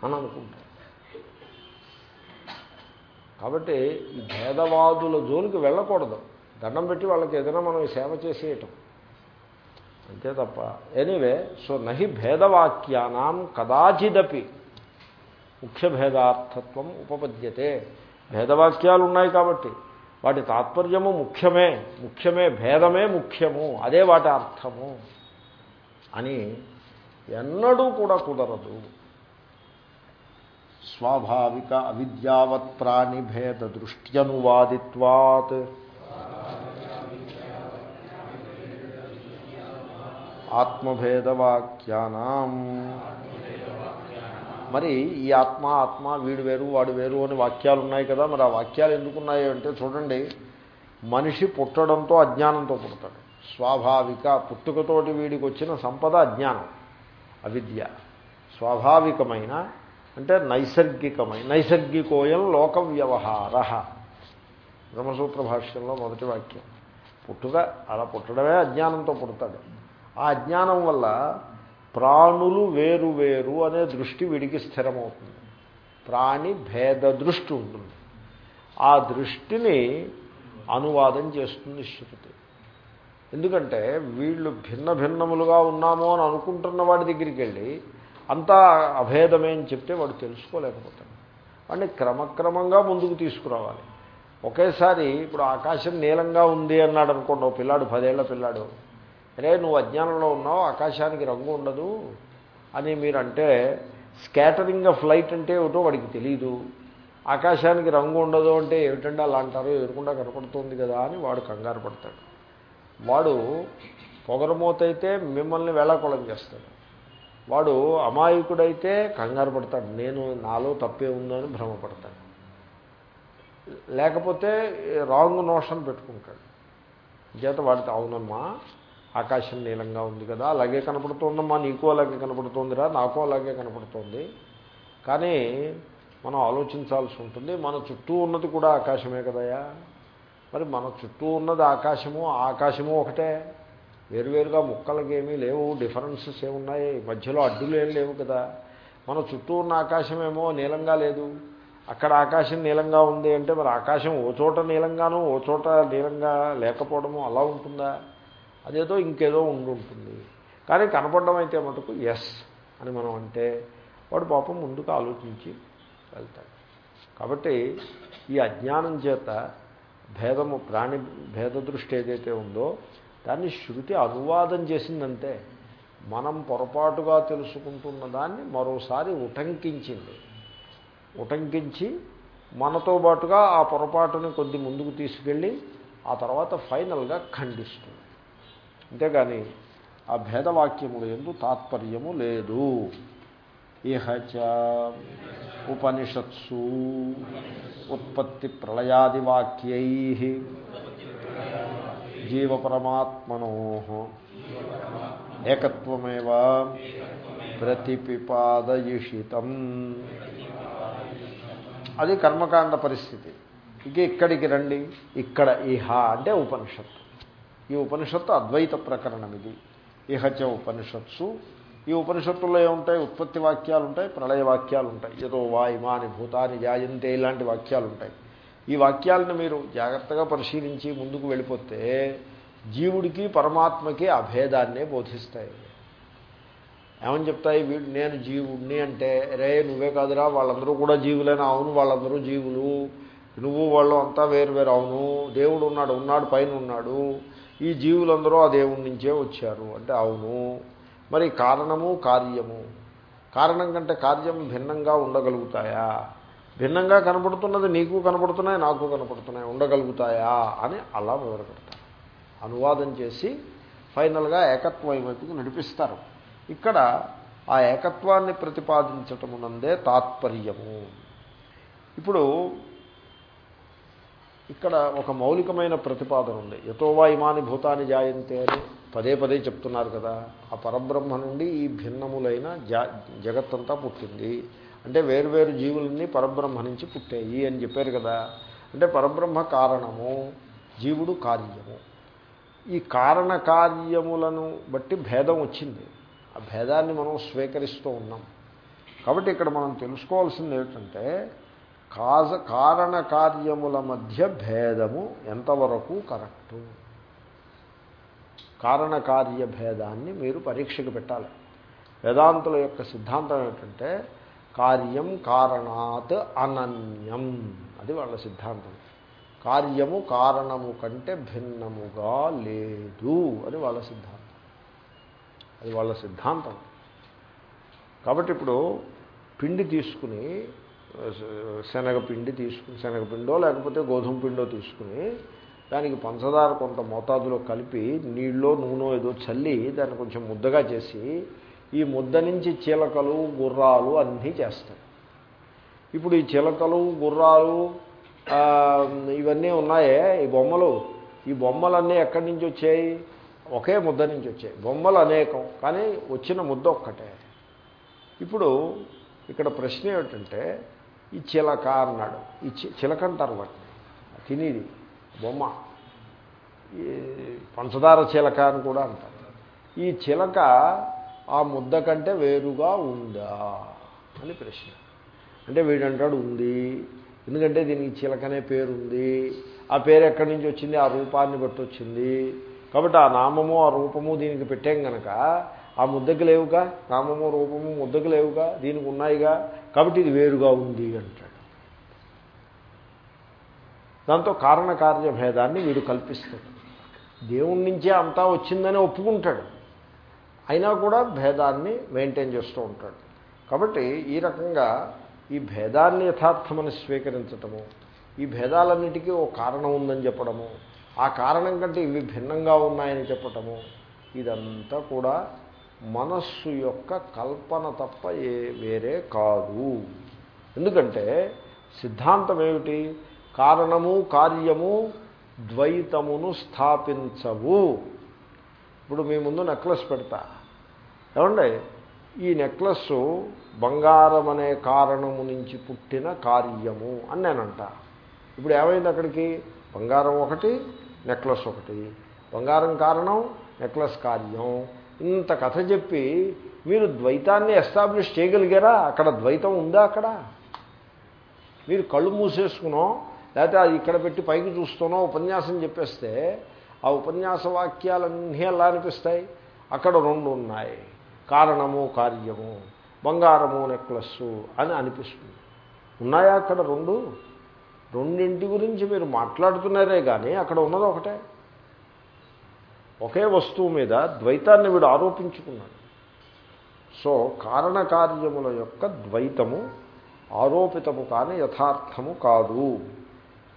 అని అనుకుంటారు. కాబట్టి ఈ భేదవాదుల జోలికి వెళ్ళకూడదు. దండం పెట్టి వాళ్ళకి ఏదైనా మనం సేవ చేసేయటం. అంతే తప్ప ఎనీవే సో నహి భేదవాక్యానాం కదాచిదపి ముఖ్య భేదార్థత్వం ఉపపద్యతే. భేదవాక్యాలు ఉన్నాయి కాబట్టి వాటి తాత్పర్యము ముఖ్యమే ముఖ్యమే భేదమే ముఖ్యము అదే వాటి అర్థము అని ఎన్నడూ కూడా కుదరదు. స్వాభావిక అవిద్యావత్ ప్రాణిభేద దృష్ట్యనువాదిత్వాత్ ఆత్మభేదవాక్యానాం. మరి ఈ ఆత్మ ఆత్మ వీడు వేరు వాడు వేరు అని వాక్యాలు ఉన్నాయి కదా మరి ఆ వాక్యాలు ఎందుకున్నాయి అంటే చూడండి మనిషి పుట్టడంతో అజ్ఞానంతో పుడతాడు. స్వాభావిక పుట్టుకతోటి వీడికి వచ్చిన సంపద అజ్ఞానం అవిద్య. స్వాభావికమైన అంటే నైసర్గికమైన నైసర్గికోయం లోక వ్యవహార బ్రహ్మసూత్ర భాష్యంలో మొదటి వాక్యం. పుట్టుక అలా పుట్టడమే అజ్ఞానంతో పుడతాడు. ఆ అజ్ఞానం వల్ల ప్రాణులు వేరు వేరు అనే దృష్టి వీడికి స్థిరమవుతుంది. ప్రాణి భేద దృష్టి ఉంటుంది. ఆ దృష్టిని అనువాదం చేస్తుంది శృతి. ఎందుకంటే వీళ్ళు భిన్న భిన్నములుగా ఉన్నామో అని అనుకుంటున్న వాడి దగ్గరికి వెళ్ళి అంతా అభేదమే అని చెప్తే వాడు తెలుసుకోలేకపోతాడు. వాడిని క్రమక్రమంగా ముందుకు తీసుకురావాలి. ఒకేసారి ఇప్పుడు ఆకాశం నీలంగా ఉంది అన్నాడు అనుకోండి ఓ పిల్లాడు పదేళ్ళ పిల్లాడు. అరే నువ్వు అజ్ఞానంలో ఉన్నావు ఆకాశానికి రంగు ఉండదు అని మీరంటే స్కాటరింగ్ ఆఫ్ లైట్ అంటే ఏమిటో వాడికి తెలియదు ఆకాశానికి రంగు ఉండదు అంటే ఏమిటంటే అలా అంటారు ఎదురుకుండా కనపడుతుంది కదా అని వాడు కంగారు పడతాడు. వాడు పొగరమూతైతే మిమ్మల్ని వేళాకోళం చేస్తాడు. వాడు అమాయకుడైతే కంగారు పడతాడు. నేను నాలో తప్పే ఉందని భ్రమపడతాడు. లేకపోతే రాంగ్ నోషన్ పెట్టుకుంటాడు. చేత వాడితే అవునమ్మా ఆకాశం నీలంగా ఉంది కదా అలాగే కనపడుతోందమ్మా నీకు అలాగే కనపడుతోందిరా నాకు అలాగే కనపడుతోంది. కానీ మనం ఆలోచించాల్సి ఉంటుంది మన చుట్టూ ఉన్నది కూడా ఆకాశమే కదయా మరి మన చుట్టూ ఉన్నది ఆకాశము ఆకాశము ఒకటే. వేరువేరుగా ముక్కలకేమీ లేవు డిఫరెన్సెస్ ఏమున్నాయి మధ్యలో అడ్డులు ఏం లేవు కదా. మన చుట్టూ ఉన్న ఆకాశమేమో నీలంగా లేదు. అక్కడ ఆకాశం నీలంగా ఉంది అంటే మరి ఆకాశం ఓ చోట నీలంగాను ఓ చోట నీలంగా లేకపోవడము అలా ఉంటుందా? అదేదో ఇంకేదో ఉండి ఉంటుంది కానీ కనపడడం అయితే మటుకు ఎస్ అని మనం అంటే వాడు పాపం ముందుకు ఆలోచించి వెళ్తాడు. కాబట్టి ఈ అజ్ఞానం చేత భేదము ప్రాణి భేద దృష్టి ఏదైతే ఉందో దాన్ని శృతి అనువాదం చేసిందంటే మనం పొరపాటుగా తెలుసుకుంటున్న దాన్ని మరోసారి ఉటంకించింది. ఉటంకించి మనతో పాటుగా ఆ పొరపాటుని కొద్ది ముందుకు తీసుకెళ్ళి ఆ తర్వాత ఫైనల్గా ఖండిస్తుంది. అంతేగాని ఆ భేదవాక్యములు ఎందు తాత్పర్యము లేదు. ఇహచ ఉపనిషత్సు ఉత్పత్తి ప్రళయాది వాక్యై జీవపరమాత్మనో ఏకత్వమేవ ప్రతిపిపాదయుషితం. అది కర్మకాండ పరిస్థితి. ఇక ఇక్కడికి రండి. ఇక్కడ ఇహ అంటే ఉపనిషత్తు. ఈ ఉపనిషత్తు అద్వైత ప్రకరణం ఇది ఇహచ ఉపనిషత్సు. ఈ ఉపనిషత్తుల్లో ఏముంటాయి? ఉత్పత్తి వాక్యాలు ఉంటాయి ప్రళయ వాక్యాలు ఉంటాయి ఏదో వా ఇమాని భూతాని జాయంతే ఇలాంటి వాక్యాలు ఉంటాయి ఈ వాక్యాలను మీరు జాగ్రత్తగా పరిశీలించి ముందుకు వెళ్ళిపోతే జీవుడికి పరమాత్మకి అభేదాన్నే బోధిస్తాయి. ఏమని చెప్తాయి? వీడు నేను జీవుడిని అంటే రే నువ్వే కాదురా వాళ్ళందరూ కూడా జీవులేనా? అవును వాళ్ళందరూ జీవులు. నువ్వు వాళ్ళు అంతా వేరు వేరు. అవును దేవుడు ఉన్నాడు ఉన్నాడు పైన ఉన్నాడు. ఈ జీవులందరూ ఆ దేవుడి నుంచే వచ్చారు. అంటే అవును. మరి కారణము కార్యము. కారణం కంటే కార్యం భిన్నంగా ఉండగలుగుతాయా? భిన్నంగా కనపడుతున్నది నీకు కనపడుతున్నాయి నాకు కనపడుతున్నాయి ఉండగలుగుతాయా? అని అలా మొదలుపెడతారు అనువాదం చేసి ఫైనల్గా ఏకత్వం వైపుకి నడిపిస్తారు. ఇక్కడ ఆ ఏకత్వాన్ని ప్రతిపాదించటమునందే తాత్పర్యము. ఇప్పుడు ఇక్కడ ఒక మౌలికమైన ప్రతిపాదన ఉంది. యతోవా ఇమాని భూతాన్ని జాయంతే అని పదే పదే చెప్తున్నారు కదా. ఆ పరబ్రహ్మ నుండి ఈ భిన్నములైన జా జగత్తంతా పుట్టింది. అంటే వేరువేరు జీవులన్నీ పరబ్రహ్మ నుంచి పుట్టాయి అని చెప్పారు కదా. అంటే పరబ్రహ్మ కారణము జీవుడు కార్యము. ఈ కారణ కార్యములను బట్టి భేదం వచ్చింది. ఆ భేదాన్ని మనం స్వీకరిస్తూ ఉన్నాం. కాబట్టి ఇక్కడ మనం తెలుసుకోవాల్సింది ఏమిటంటే కాజ కారణ కార్యముల మధ్య భేదము ఎంతవరకు కరెక్టు? కారణకార్య భేదాన్ని మీరు పరీక్షకు పెట్టాలి. వేదాంతుల యొక్క సిద్ధాంతం ఏంటంటే కార్యం కారణాత్ అనన్యం. అది వాళ్ళ సిద్ధాంతం. కార్యము కారణము కంటే భిన్నముగా లేదు అని వాళ్ళ సిద్ధాంతం. అది వాళ్ళ సిద్ధాంతం. కాబట్టి ఇప్పుడు పిండి తీసుకుని శనగపిండి తీసుకుని శనగపిండో లేకపోతే గోధుమ పిండో తీసుకుని దానికి పంచదార కొంత మోతాదులో కలిపి నీళ్ళో నూనె ఏదో చల్లి దాన్ని కొంచెం ముద్దగా చేసి ఈ ముద్ద నుంచి చిలకలు గుర్రాలు అన్నీ చేస్తాయి ఇప్పుడు ఈ చిలకలు గుర్రాలు ఇవన్నీ ఉన్నాయే ఈ బొమ్మలు. ఈ బొమ్మలన్నీ ఎక్కడి నుంచి వచ్చాయి? ఒకే ముద్ద నుంచి వచ్చాయి. బొమ్మలు అనేకం కానీ వచ్చిన ముద్ద ఒక్కటే. ఇప్పుడు ఇక్కడ ప్రశ్న ఏమిటంటే ఈ చిలక అన్నాడు. ఈ చిలక అంటారు వాటిని. తినేది బొమ్మ. ఈ పంచదార చిలక అని కూడా అంటారు. ఈ చిలక ఆ ముద్ద కంటే వేరుగా ఉందా అని ప్రశ్న. అంటే వీడంటాడు ఉంది. ఎందుకంటే దీనికి చిలకనే పేరుంది. ఆ పేరు ఎక్కడి నుంచి వచ్చింది? ఆ రూపాన్ని బట్టి వచ్చింది. కాబట్టి ఆ నామము ఆ రూపము దీనికి పెట్టాం గనక ఆ ముద్దకు లేవుగా? నామము రూపము ముద్దకు లేవుగా? దీనికి ఉన్నాయిగా? కాబట్టి ఇది వేరుగా ఉంది అంటాడు. దాంతో కారణకార్య భేదాన్ని వీడు కల్పిస్తాడు. దేవుడి నుంచే అంతా వచ్చిందని ఒప్పుకుంటాడు. అయినా కూడా భేదాన్ని మెయింటైన్ చేస్తూ ఉంటాడు. కాబట్టి ఈ రకంగా ఈ భేదాన్ని యథార్థమని స్వీకరించటము ఈ భేదాలన్నిటికీ ఓ కారణం ఉందని చెప్పడము ఆ కారణం కంటే ఇవి భిన్నంగా ఉన్నాయని చెప్పటము ఇదంతా కూడా మనస్సు యొక్క కల్పన తప్ప ఏ వేరే కాదు. ఎందుకంటే సిద్ధాంతం ఏమిటి? కారణము కార్యము ద్వైతమును స్థాపించవు. ఇప్పుడు మీ ముందు నెక్లెస్ పెడతా. ఏమండి? ఈ నెక్లెస్ బంగారం అనే కారణము నుంచి పుట్టిన కార్యము అని నేనంట. ఇప్పుడు ఏమైంది అక్కడికి? బంగారం ఒకటి నెక్లెస్ ఒకటి. బంగారం కారణం నెక్లెస్ కార్యం. ఇంత కథ చెప్పి మీరు ద్వైతాన్ని ఎస్టాబ్లిష్ చేయగలిగారా? అక్కడ ద్వైతం ఉందా అక్కడ? మీరు కళ్ళు మూసేసుకునో లేకపోతే అది ఇక్కడ పెట్టి పైకి చూస్తూనో ఉపన్యాసం చెప్పేస్తే ఆ ఉపన్యాస వాక్యాలన్నీ ఎలా అనిపిస్తాయి? అక్కడ రెండు ఉన్నాయి. కారణము కార్యము బంగారము నెక్లెస్సు అని అనిపిస్తుంది. ఉన్నాయా అక్కడ రెండు? రెండింటి గురించి మీరు మాట్లాడుతున్నారే కానీ అక్కడ ఉన్నది ఒకటే. ఒకే వస్తువు మీద ద్వైతాన్ని వీడు ఆరోపించుకున్నాడు. సో కారణకార్యముల యొక్క ద్వైతము ఆరోపితము కానీ యథార్థము కాదు.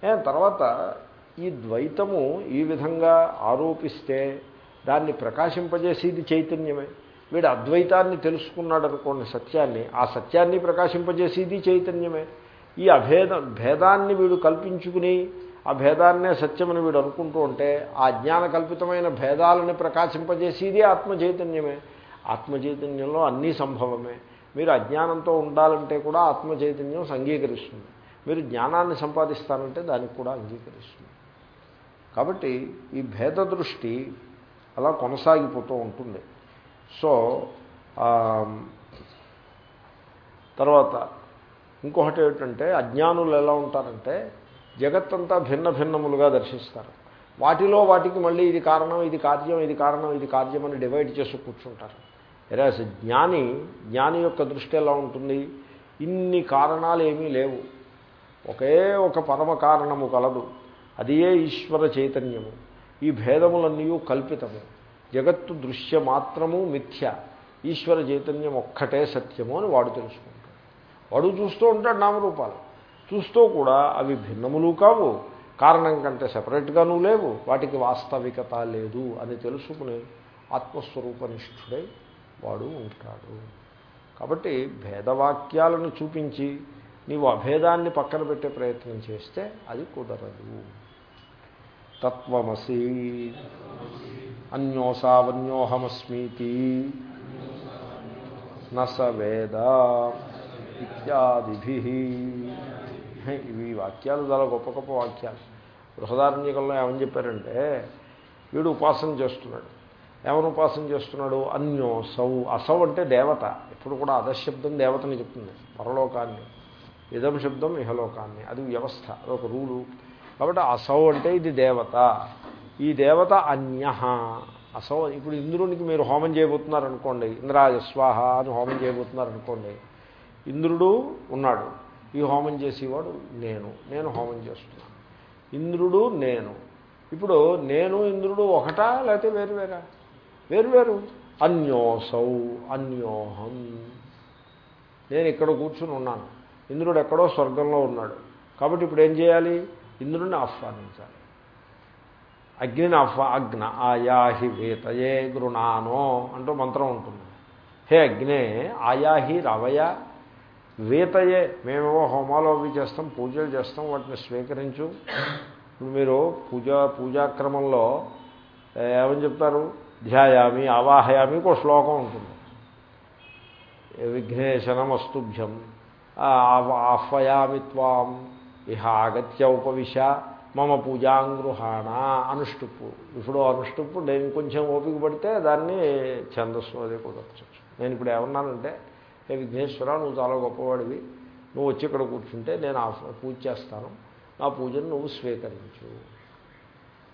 తర్వాత ఈ ద్వైతము ఈ విధంగా ఆరోపిస్తే దాన్ని ప్రకాశింపజేసేది చైతన్యమే. వీడు అద్వైతాన్ని తెలుసుకున్నాడు అనుకోండి సత్యాన్ని ఆ సత్యాన్ని ప్రకాశింపజేసేది చైతన్యమే. ఈ అభేద భేదాన్ని వీడు కల్పించుకుని ఆ భేదాన్నే సత్యమని వీడు అనుకుంటూ ఉంటే ఆ జ్ఞాన కల్పితమైన భేదాలని ప్రకాశింపజేసేది ఆత్మచైతన్యమే. ఆత్మచైతన్యంలో అన్నీ సంభవమే. మీరు అజ్ఞానంతో ఉండాలంటే కూడా ఆత్మచైతన్యం అంగీకరిస్తుంది మీరు జ్ఞానాన్ని సంపాదిస్తానంటే దానికి కూడా అంగీకరిస్తుంది. కాబట్టి ఈ భేద దృష్టి అలా కొనసాగిపోతూ ఉంటుంది. సో తర్వాత ఇంకొకటి ఏమిటంటే అజ్ఞానులు ఎలా ఉంటారంటే జగత్తంతా భిన్న భిన్నములుగా దర్శిస్తారు. వాటిలో వాటికి మళ్ళీ ఇది కారణం ఇది కార్యం ఇది కారణం ఇది కార్యం అని డివైడ్ చేసి కూర్చుంటారు. ఎరాస్ జ్ఞాని జ్ఞాని యొక్క దృష్టి ఎలా ఉంటుంది? ఇన్ని కారణాలు ఏమీ లేవు. ఒకే ఒక పరమ కారణము కలదు. అదియే ఈశ్వర చైతన్యము? ఈ భేదములన్నీ కల్పితము. జగత్తు దృశ్య మాత్రము మిథ్య. ఈశ్వర చైతన్యం ఒక్కటే సత్యము అని వాడు తెలుసుకుంటాడు. వాడు చూస్తూ ఉంటాడు నామరూపాలు. చూస్తూ కూడా అవి భిన్నములు కావు. కారణం కంటే సపరేట్గానూ లేవు. వాటికి వాస్తవికత లేదు అని తెలుసుకుని ఆత్మస్వరూపనిష్ఠుడై వాడు ఉంటాడు. కాబట్టి భేదవాక్యాలను చూపించి నీవు అభేదాన్ని పక్కన పెట్టే ప్రయత్నం చేస్తే అది కుదరదు. తత్వమసి అన్యోసావన్యోహమస్మీతి నస వేద ఇత్యాదిభి ఇవి వాక్యాలు చాలా గొప్ప గొప్ప వాక్యాలు. బృహదారణ్యకంలో ఏమని చెప్పారంటే వీడు ఉపాసన చేస్తున్నాడు. ఏమని ఉపాసన చేస్తున్నాడు? అన్యో సౌ. అసౌ అంటే దేవత. ఎప్పుడు కూడా అధశబ్దం దేవతని చెప్తుంది. పరలోకాన్ని. ఇదం శబ్దం ఇహలోకాన్ని. అది వ్యవస్థ. అదొక రూలు. కాబట్టి అసౌ అంటే ఇది దేవత. ఈ దేవత అన్య. అసౌ ఇప్పుడు ఇంద్రునికి మీరు హోమం చేయబోతున్నారు అనుకోండి ఇంద్రాజస్వాహ అని హోమం చేయబోతున్నారు అనుకోండి ఇంద్రుడు ఉన్నాడు. ఈ హోమం చేసేవాడు నేను నేను హోమం చేస్తున్నాను. ఇంద్రుడు నేను. ఇప్పుడు నేను ఇంద్రుడు ఒకటా లేకపోతే వేరు వేరా? వేరు వేరు. అన్యోసౌ అన్యోహం. నేను ఇక్కడ కూర్చుని ఉన్నాను. ఇంద్రుడు ఎక్కడో స్వర్గంలో ఉన్నాడు. కాబట్టి ఇప్పుడు ఏం చేయాలి? ఇంద్రుడిని ఆహ్వానించాలి. అగ్నిని ఆహ్వా అగ్న ఆయాహి వేతయే గృణానో అంటూ మంత్రం ఉంటుంది. హే అగ్నే ఆయాహి రవయ వేతయే మేమేవో హోమాలు అవి చేస్తాం పూజలు చేస్తాం వాటిని స్వీకరించు. ఇప్పుడు మీరు పూజా పూజాక్రమంలో ఏమని చెప్తారు? ధ్యాయామి ఆవాహయామి ఒక శ్లోకం ఉంటుంది. విఘ్నేశనమస్తుభ్యం. ఆహ్వయామి త్వాం. ఇహ ఆగత్య ఉపవిశ మమ పూజాంగృహాణ అనుష్టుప్పు. ఇప్పుడు అనుష్టుప్పు నేను కొంచెం ఓపిక పడితే దాన్ని ఛందస్సు అదే కుదరచ్చు. నేను ఇప్పుడు ఏమన్నానంటే ఏ విఘ్నేశ్వర నువ్వు చాలా గొప్పవాడివి. నువ్వు వచ్చి ఇక్కడ కూర్చుంటే నేను ఆ పూజ చేస్తాను. నా పూజను నువ్వు స్వీకరించు.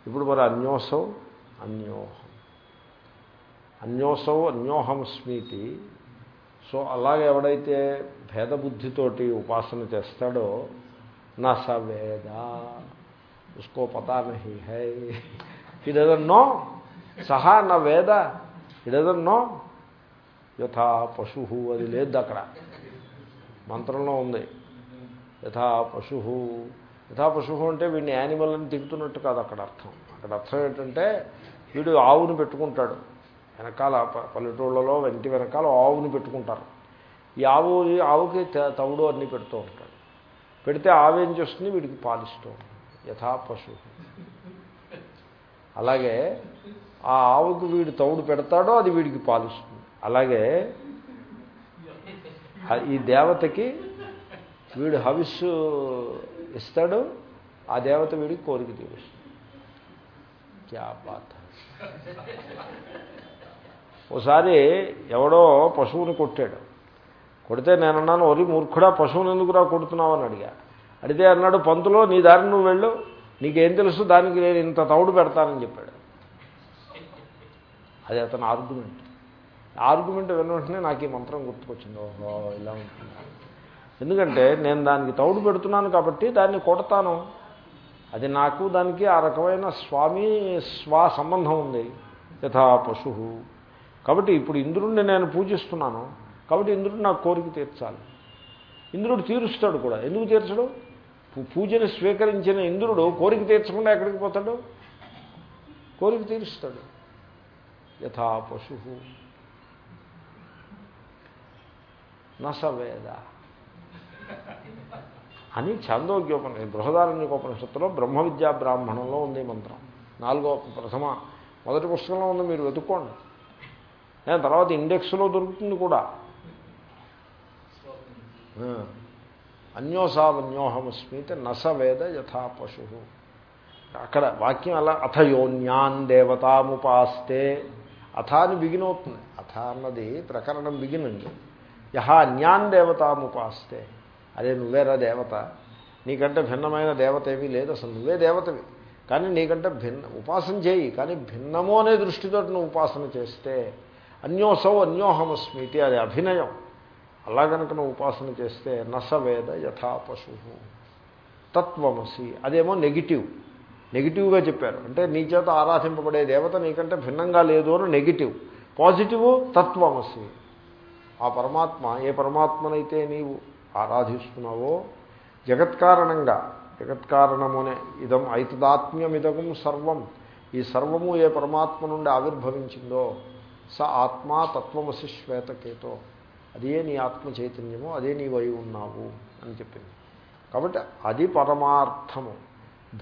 ఇప్పుడు మరి అన్యోసం అన్యోహం. అన్యోసం అన్యోహం స్మీతి. సో అలాగే ఎవడైతే భేదబుద్ధితోటి ఉపాసన చేస్తాడో నా స వేద. ఉస్కో పతా నహి హై. హీ సహా నా వేద. హీ యథా పశు అది లేదు అక్కడ. మంత్రంలో ఉంది. యథా పశు. యథా పశు అంటే వీడిని యానిమల్ అని తిరుగుతున్నట్టు కాదు అక్కడ అర్థం. అక్కడ అర్థం ఏంటంటే వీడు ఆవుని పెట్టుకుంటాడు. వెనకాల పల్లెటూళ్ళలో వెంటి వెనకాల ఆవుని పెట్టుకుంటారు. ఈ ఆవు ఆవుకి తవుడు అన్నీ పెడుతూ ఉంటాడు. పెడితే ఆవేం చేస్తుంది? వీడికి పాలిస్తూ యథా పశువు అలాగే ఆ ఆవుకు వీడు తవుడు పెడతాడో అది వీడికి పాలిస్తుంది. అలాగే ఈ దేవతకి వీడు హవిస్సు ఇస్తాడు ఆ దేవత వీడికి కోరిక తీరుస్తుంది. క్యా బాత్. ఓసారి ఎవడో పశువుని కొట్టాడు. కొడితే నేను అన్నాను ఒరి మూర్ఖుడా పశువుని ఎందుకురా కొడుతున్నావు? అని అడిగా. అడిగితే అన్నాడు పంతులో నీ దారిని నువ్వు వెళ్ళు. నీకేం తెలుసు దానికి నేను ఇంత తౌడు పెడతానని చెప్పాడు. అది అతని ఆర్గ్యుమెంట్ ఆర్గ్యుమెంట్ విన్న వెంటనే నాకు ఈ మంత్రం గుర్తుకొచ్చింది. ఓహో ఇలా ఉంటుంది? ఎందుకంటే నేను దానికి తౌడు పెడుతున్నాను కాబట్టి దాన్ని కొడతాను. అది నాకు దానికి ఆ రకమైన స్వామి స్వా సంబంధం ఉంది యథా పశు. కాబట్టి ఇప్పుడు ఇంద్రుడిని నేను పూజిస్తున్నాను. కాబట్టి ఇంద్రుడు నాకు కోరిక తీర్చాలి. ఇంద్రుడు తీరుస్తాడు కూడా. ఎందుకు తీర్చడు? పూజను స్వీకరించిన ఇంద్రుడు కోరిక తీర్చకుండా ఎక్కడికి పోతాడు? కోరిక తీరుస్తాడు. యథా పశు. నసవేద. అని ఛాందోగ్యోపనిషత్ బృహదారణ్యోపనిషత్తులో బ్రహ్మ విద్యా బ్రాహ్మణంలో ఉంది మంత్రం. నాలుగో ప్రథమ మొదటి పుస్తకంలో ఉంది మీరు వెతుక్కోండి. ఏ, తర్వాత ఇండెక్స్లో దొరుకుతుంది కూడా. ఆ. నసవేద యథా పశు. అక్కడ వాక్యం అలా అథయోన్యాన్ దేవతాముపాస్తే. అథాని బిగిన్ అవుతుంది. అథ అన్నది ప్రకరణం బిగినండి యహ అన్యాన్ దేవతాముపాస్తే. అదే నువ్వేరా దేవత? నీకంటే భిన్నమైన దేవత ఏమీ లేదు అసలు. నువ్వే దేవతవి. కానీ నీకంటే భిన్న ఉపాసన చేయి. కానీ భిన్నము అనే దృష్టితో నువ్వు ఉపాసన చేస్తే అన్యోసౌ అన్యోహమస్మితి అది అభినయం. అలా కనుక నువ్వు ఉపాసన చేస్తే నసవేద యథా పశు. తత్వమసి. అదేమో నెగిటివ్. నెగిటివ్గా చెప్పారు. అంటే నీ చేత ఆరాధింపబడే దేవత నీకంటే భిన్నంగా లేదు అని నెగిటివ్. పాజిటివ్ తత్వమసి. ఆ పరమాత్మ ఏ పరమాత్మనైతే నీవు ఆరాధిస్తున్నావో జగత్కారణంగా జగత్కారణమునే ఇదం ఐతదాత్మ్యమిదగం సర్వం. ఈ సర్వము ఏ పరమాత్మ నుండి ఆవిర్భవించిందో స ఆత్మా తత్వమసి శ్వేతకేతో. అదే నీ ఆత్మ చైతన్యము అదే నీవై ఉన్నావు అని చెప్పింది. కాబట్టి అది పరమార్థము.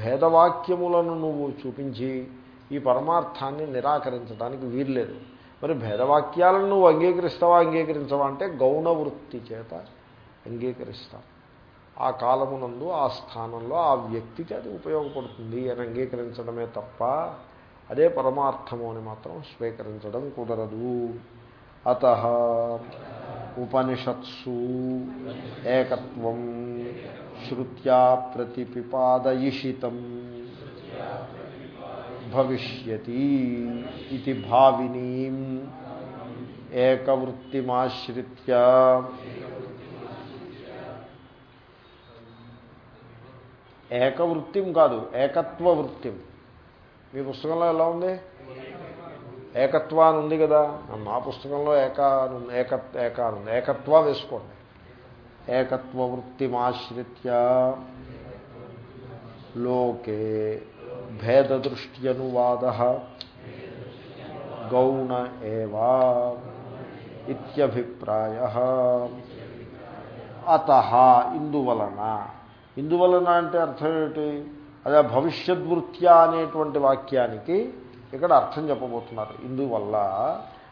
భేదవాక్యములను నువ్వు చూపించి ఈ పరమార్థాన్ని నిరాకరించడానికి వీల్లేదు. మరి భేదవాక్యాలను నువ్వు అంగీకరిస్తావా అంగీకరించవా అంటే గౌణ వృత్తి చేత అంగీకరిస్తావు ఆ కాలమునందు ఆ స్థానంలో ఆ వ్యక్తికి అది ఉపయోగపడుతుంది అని అంగీకరించడమే తప్ప అదే పరమార్థము అని మాత్రం స్వీకరించడం కుదరదు. అత ఉపనిషత్సు ఏకత్వం శృత్యా ప్రతిపిపాదయిషితం. భవిష్యతి ఇది భావినీం ఏకవృత్తిమాశ్రిత్య. ఏకవృత్తిం కాదు ఏకత్వ వృత్తిం మీ పుస్తకంలో ఎలా ఉంది? ఏకత్వ అని ఉంది కదా. మా పుస్తకంలో ఏక ఏక ఏక అని ఉంది. ఏకత్వ వేసుకోండి. ఏకత్వ వృత్తిమాశ్రిత్య లోకే భేదదృష్ట్యనువాద గౌణ ఏవా ఇత్యభిప్రాయ అత ఇందువలన ఇందువలన అంటే అర్థం ఏమిటి? అదే భవిష్యద్వృత్యా అనేటువంటి వాక్యానికి ఇక్కడ అర్థం చెప్పబోతున్నారు. ఇందువల్ల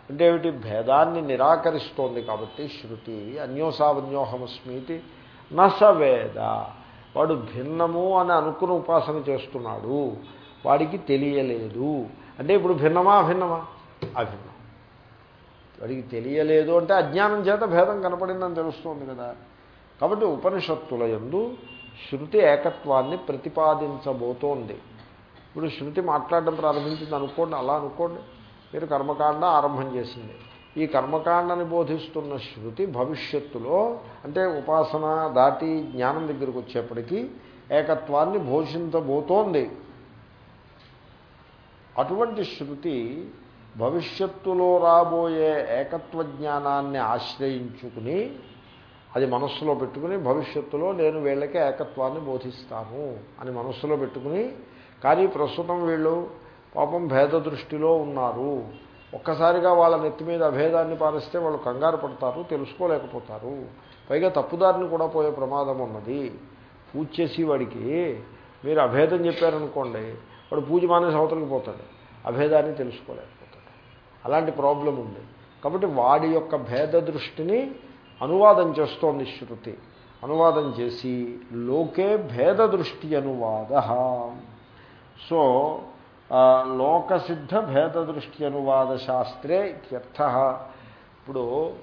అంటే ఏమిటి? భేదాన్ని నిరాకరిస్తోంది కాబట్టి శృతి అన్యోసావన్యోహమస్మితి నసవేద వాడు భిన్నము అని అనుకుని ఉపాసన చేస్తున్నాడు. వాడికి తెలియలేదు. అంటే ఇప్పుడు భిన్నమా అభిన్నమా అభిన్నం. వాడికి తెలియలేదు అంటే అజ్ఞానం చేత భేదం కనపడిందని తెలుస్తోంది కదా. కాబట్టి ఉపనిషత్తుల యందు శృతి ఏకత్వాన్ని ప్రతిపాదించబోతోంది. ఇప్పుడు శృతి మాట్లాడడం ప్రారంభించింది అనుకోండి అలా అనుకోండి. మీరు కర్మకాండ ఆరంభం చేసింది. ఈ కర్మకాండని బోధిస్తున్న శృతి భవిష్యత్తులో అంటే ఉపాసన దాటి జ్ఞానం దగ్గరికి వచ్చేప్పటికీ ఏకత్వాన్ని భోషించబోతోంది. అటువంటి శృతి భవిష్యత్తులో రాబోయే ఏకత్వ జ్ఞానాన్ని ఆశ్రయించుకుని అది మనస్సులో పెట్టుకుని భవిష్యత్తులో నేను వీళ్ళకి ఏకత్వాన్ని బోధిస్తాను అని మనస్సులో పెట్టుకుని కానీ ప్రస్తుతం వీళ్ళు పాపం భేద దృష్టిలో ఉన్నారు. ఒక్కసారిగా వాళ్ళ నెత్తి మీద అభేదాన్ని పారిస్తే వాళ్ళు కంగారు పడతారు తెలుసుకోలేకపోతారు. పైగా తప్పుదారిని కూడా పోయే ప్రమాదం ఉన్నది. పూజ చేసి వాడికి మీరు అభేదం చెప్పారనుకోండి వాడు పూజ మానేసి అవతలికి పోతాడు. అభేదాన్ని తెలుసుకోలేకపోతాడు. అలాంటి ప్రాబ్లం ఉంది. కాబట్టి వాడి యొక్క భేద దృష్టిని అనువాదం చేస్తోంది శృతి. అనువాదం చేసి లోకే భేద దృష్టి అనువాద. సో లోకసిద్ధ భేద దృష్టి అనువాద శాస్త్రే ఇత్యర్థ. ఇప్పుడు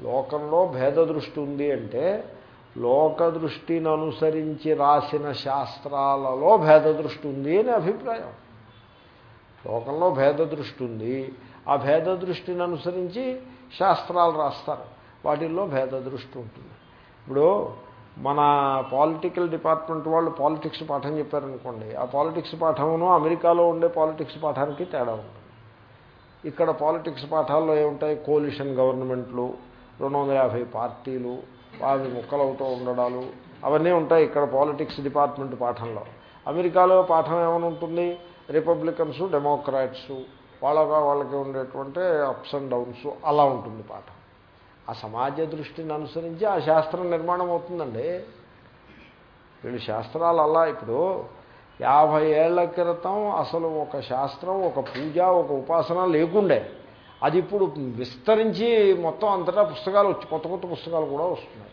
లోకంలో భేద దృష్టి ఉంది అంటే లోక దృష్టిని అనుసరించి రాసిన శాస్త్రాలలో భేద దృష్టి ఉంది అని అభిప్రాయం. లోకంలో భేద దృష్టి ఉంది ఆ భేద దృష్టిని అనుసరించి శాస్త్రాలు రాస్తారు. వాటిల్లో భేద దృష్టి ఉంటుంది. ఇప్పుడు మన పాలిటికల్ డిపార్ట్మెంట్ వాళ్ళు పాలిటిక్స్ పాఠం చెప్పారనుకోండి ఆ పాలిటిక్స్ పాఠమును అమెరికాలో ఉండే పాలిటిక్స్ పాఠానికి తేడా ఉంటుంది. ఇక్కడ పాలిటిక్స్ పాఠాల్లో ఏముంటాయి? కోలిషన్ గవర్నమెంట్లు రెండు వందల యాభై పార్టీలు అవి ముక్కలవుతూ ఉండడాలు అవన్నీ ఉంటాయి ఇక్కడ పాలిటిక్స్ డిపార్ట్మెంట్ పాఠంలో. అమెరికాలో పాఠం ఏమైనా ఉంటుంది? రిపబ్లికన్స్ డెమోక్రాట్స్ వాళ్ళగా వాళ్ళకి ఉండేటువంటి అప్స్ అండ్ డౌన్స్ అలా ఉంటుంది పాఠం. ఆ సమాజ దృష్టిని అనుసరించి ఆ శాస్త్రం నిర్మాణం అవుతుందండి. వీళ్ళు శాస్త్రాలు అలా ఇప్పుడు యాభై ఏళ్ళ క్రితం అసలు ఒక శాస్త్రం ఒక పూజ ఒక ఉపాసన లేకుండే. అది ఇప్పుడు విస్తరించి మొత్తం అంతటా పుస్తకాలు వచ్చి కొత్త కొత్త పుస్తకాలు కూడా వస్తున్నాయి.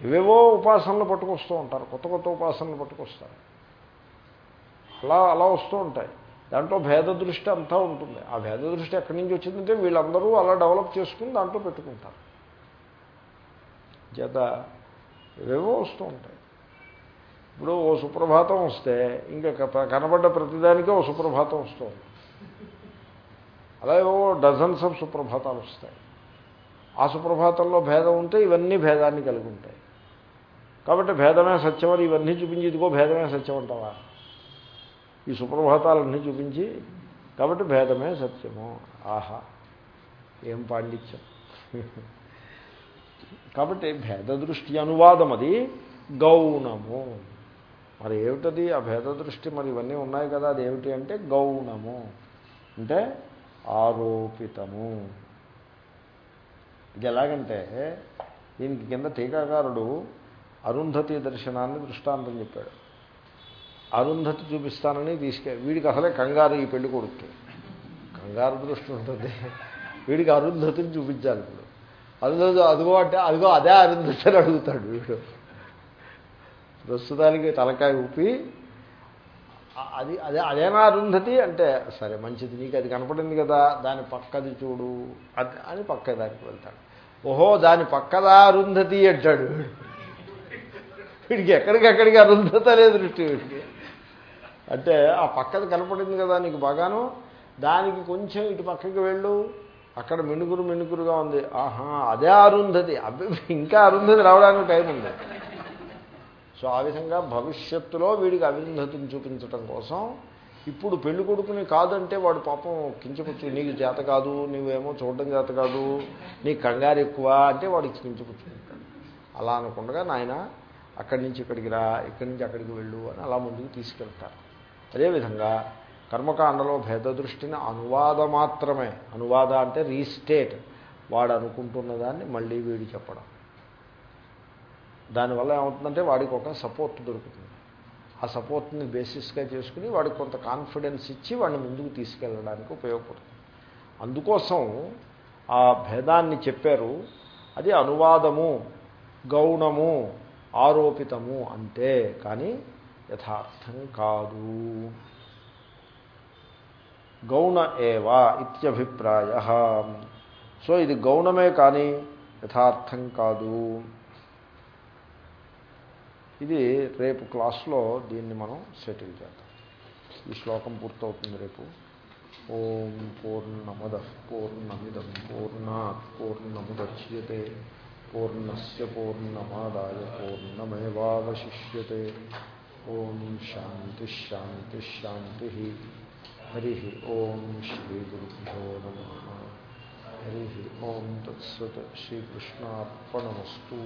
ఇవేవో ఉపాసనలు పట్టుకొస్తూ ఉంటారు కొత్త కొత్త ఉపాసనలు పట్టుకొస్తారు. అలా అలా వస్తూ ఉంటాయి. దాంట్లో భేద దృష్టి అంతా ఉంటుంది. ఆ భేద దృష్టి ఎక్కడి నుంచి వచ్చిందంటే వీళ్ళందరూ అలా డెవలప్ చేసుకుని దాంట్లో పెట్టుకుంటారు. చేత ఇవేవో వస్తూ ఉంటాయి. ఇప్పుడు ఓ సుప్రభాతం వస్తే ఇంకా కనబడ్డ ప్రతిదానికే ఓ సుప్రభాతం వస్తుంది అలా ఏవో డజన్స్ ఆఫ్ సుప్రభాతాలు వస్తాయి. ఆ సుప్రభాతంలో భేదం ఉంటే ఇవన్నీ భేదాన్ని కలిగి ఉంటాయి. కాబట్టి భేదమే సత్యం అని ఇవన్నీ చూపించి ఇదిగో భేదమే సత్యం అంటావా? ఈ సుప్రభాతాలన్నీ చూపించి కాబట్టి భేదమే సత్యము. ఆహా ఏం పాండిత్యం. కాబట్టి భేద దృష్టి అనువాదం అది గౌణము. మరి ఏమిటది? ఆ భేద దృష్టి మరి ఇవన్నీ ఉన్నాయి కదా అది ఏమిటి అంటే గౌణము. అంటే ఆరోపితము. ఇది ఎలాగంటే దీనికి కింద టీకాకారుడు అరుంధతి దర్శనాన్ని దృష్టాంతం చెప్పాడు. అరుంధతి చూపిస్తానని తీసుకె వీడికి అసలే కంగారు ఈ పెళ్ళి కొడుకు కంగారు దృష్టి ఉంటుంది. వీడికి అరుంధతిని చూపించాలి ఇప్పుడు. అరుంధతి అదిగో అంటే అదిగో అదే అరుంధతి అని అడుగుతాడు వీడు. ప్రస్తుతానికి తలకాయ ఊపి అది అదే అదేనా అరుంధతి? అంటే సరే మంచిది నీకు అది కనపడింది కదా దాని పక్కది చూడు. అది అని పక్క దానికి వెళ్తాడు. ఓహో దాని పక్కదా అరుంధతి? అంటాడు వీడికి ఎక్కడికెక్కడికి అరుంధత లేదు దృష్టి వీడికి. అంటే ఆ పక్కది కనపడింది కదా నీకు బాగాను? దానికి కొంచెం ఇటు పక్కకి వెళ్ళు. అక్కడ మిణుగురు మిణుగురుగా ఉంది. ఆహా అదే అరుంధతి. అవి ఇంకా అరుంధతి రావడానికి టైం ఉంది. సో ఆ విధంగా భవిష్యత్తులో వీడికి అరుంధతిని చూపించటం కోసం ఇప్పుడు పెళ్ళి కొడుకుని కాదంటే వాడు పాపం కించపుచ్చు. నీకు చేత కాదు నువ్వేమో చూడడం చేత కాదు నీకు కంగారు ఎక్కువ అంటే వాడికి కించపుచ్చుకుంటాడు అలా అనుకుండగా నాయన అక్కడి నుంచి ఇక్కడికి రా ఇక్కడి నుంచి అక్కడికి వెళ్ళు అని అలా ముందుకు తీసుకెళ్తారు. అదేవిధంగా కర్మకాండలో భేదదృష్టిని అనువాద మాత్రమే అనువాద అంటే రీస్టేట్. వాడు అనుకుంటున్న దాన్ని మళ్ళీ వీడి చెప్పడం. దానివల్ల ఏమవుతుందంటే వాడికి ఒక సపోర్ట్ దొరుకుతుంది. ఆ సపోర్ట్ని బేసిస్గా చేసుకుని వాడికి కొంత కాన్ఫిడెన్స్ ఇచ్చి వాడిని ముందుకు తీసుకెళ్ళడానికి ఉపయోగపడుతుంది. అందుకోసం ఆ భేదాన్ని చెప్పారు. అది అనువాదము గౌణము ఆరోపితము అంతే కానీ యథార్థం కాదు గౌణ ఏవా ఇత్యభిప్రాయ. సో ఇది గౌణమే కానీ యథార్థం కాదు ఇది రేపు క్లాస్లో దీన్ని మనం సెటిల్ చేద్దాం. ఈ శ్లోకం పూర్తవుతుంది రేపు. ఓం పూర్ణమద పూర్ణమిదం పూర్ణాత్ పూర్ణముద్యతే. పూర్ణస్ పూర్ణమాదాయ పూర్ణమేవాశిష్యతే ఓం శాంతి శాంతి శాంతి హరి ఓం శ్రీ గురుభ్యో నమ హరి ఓం తత్సత్ శ్రీకృష్ణార్పణమస్తు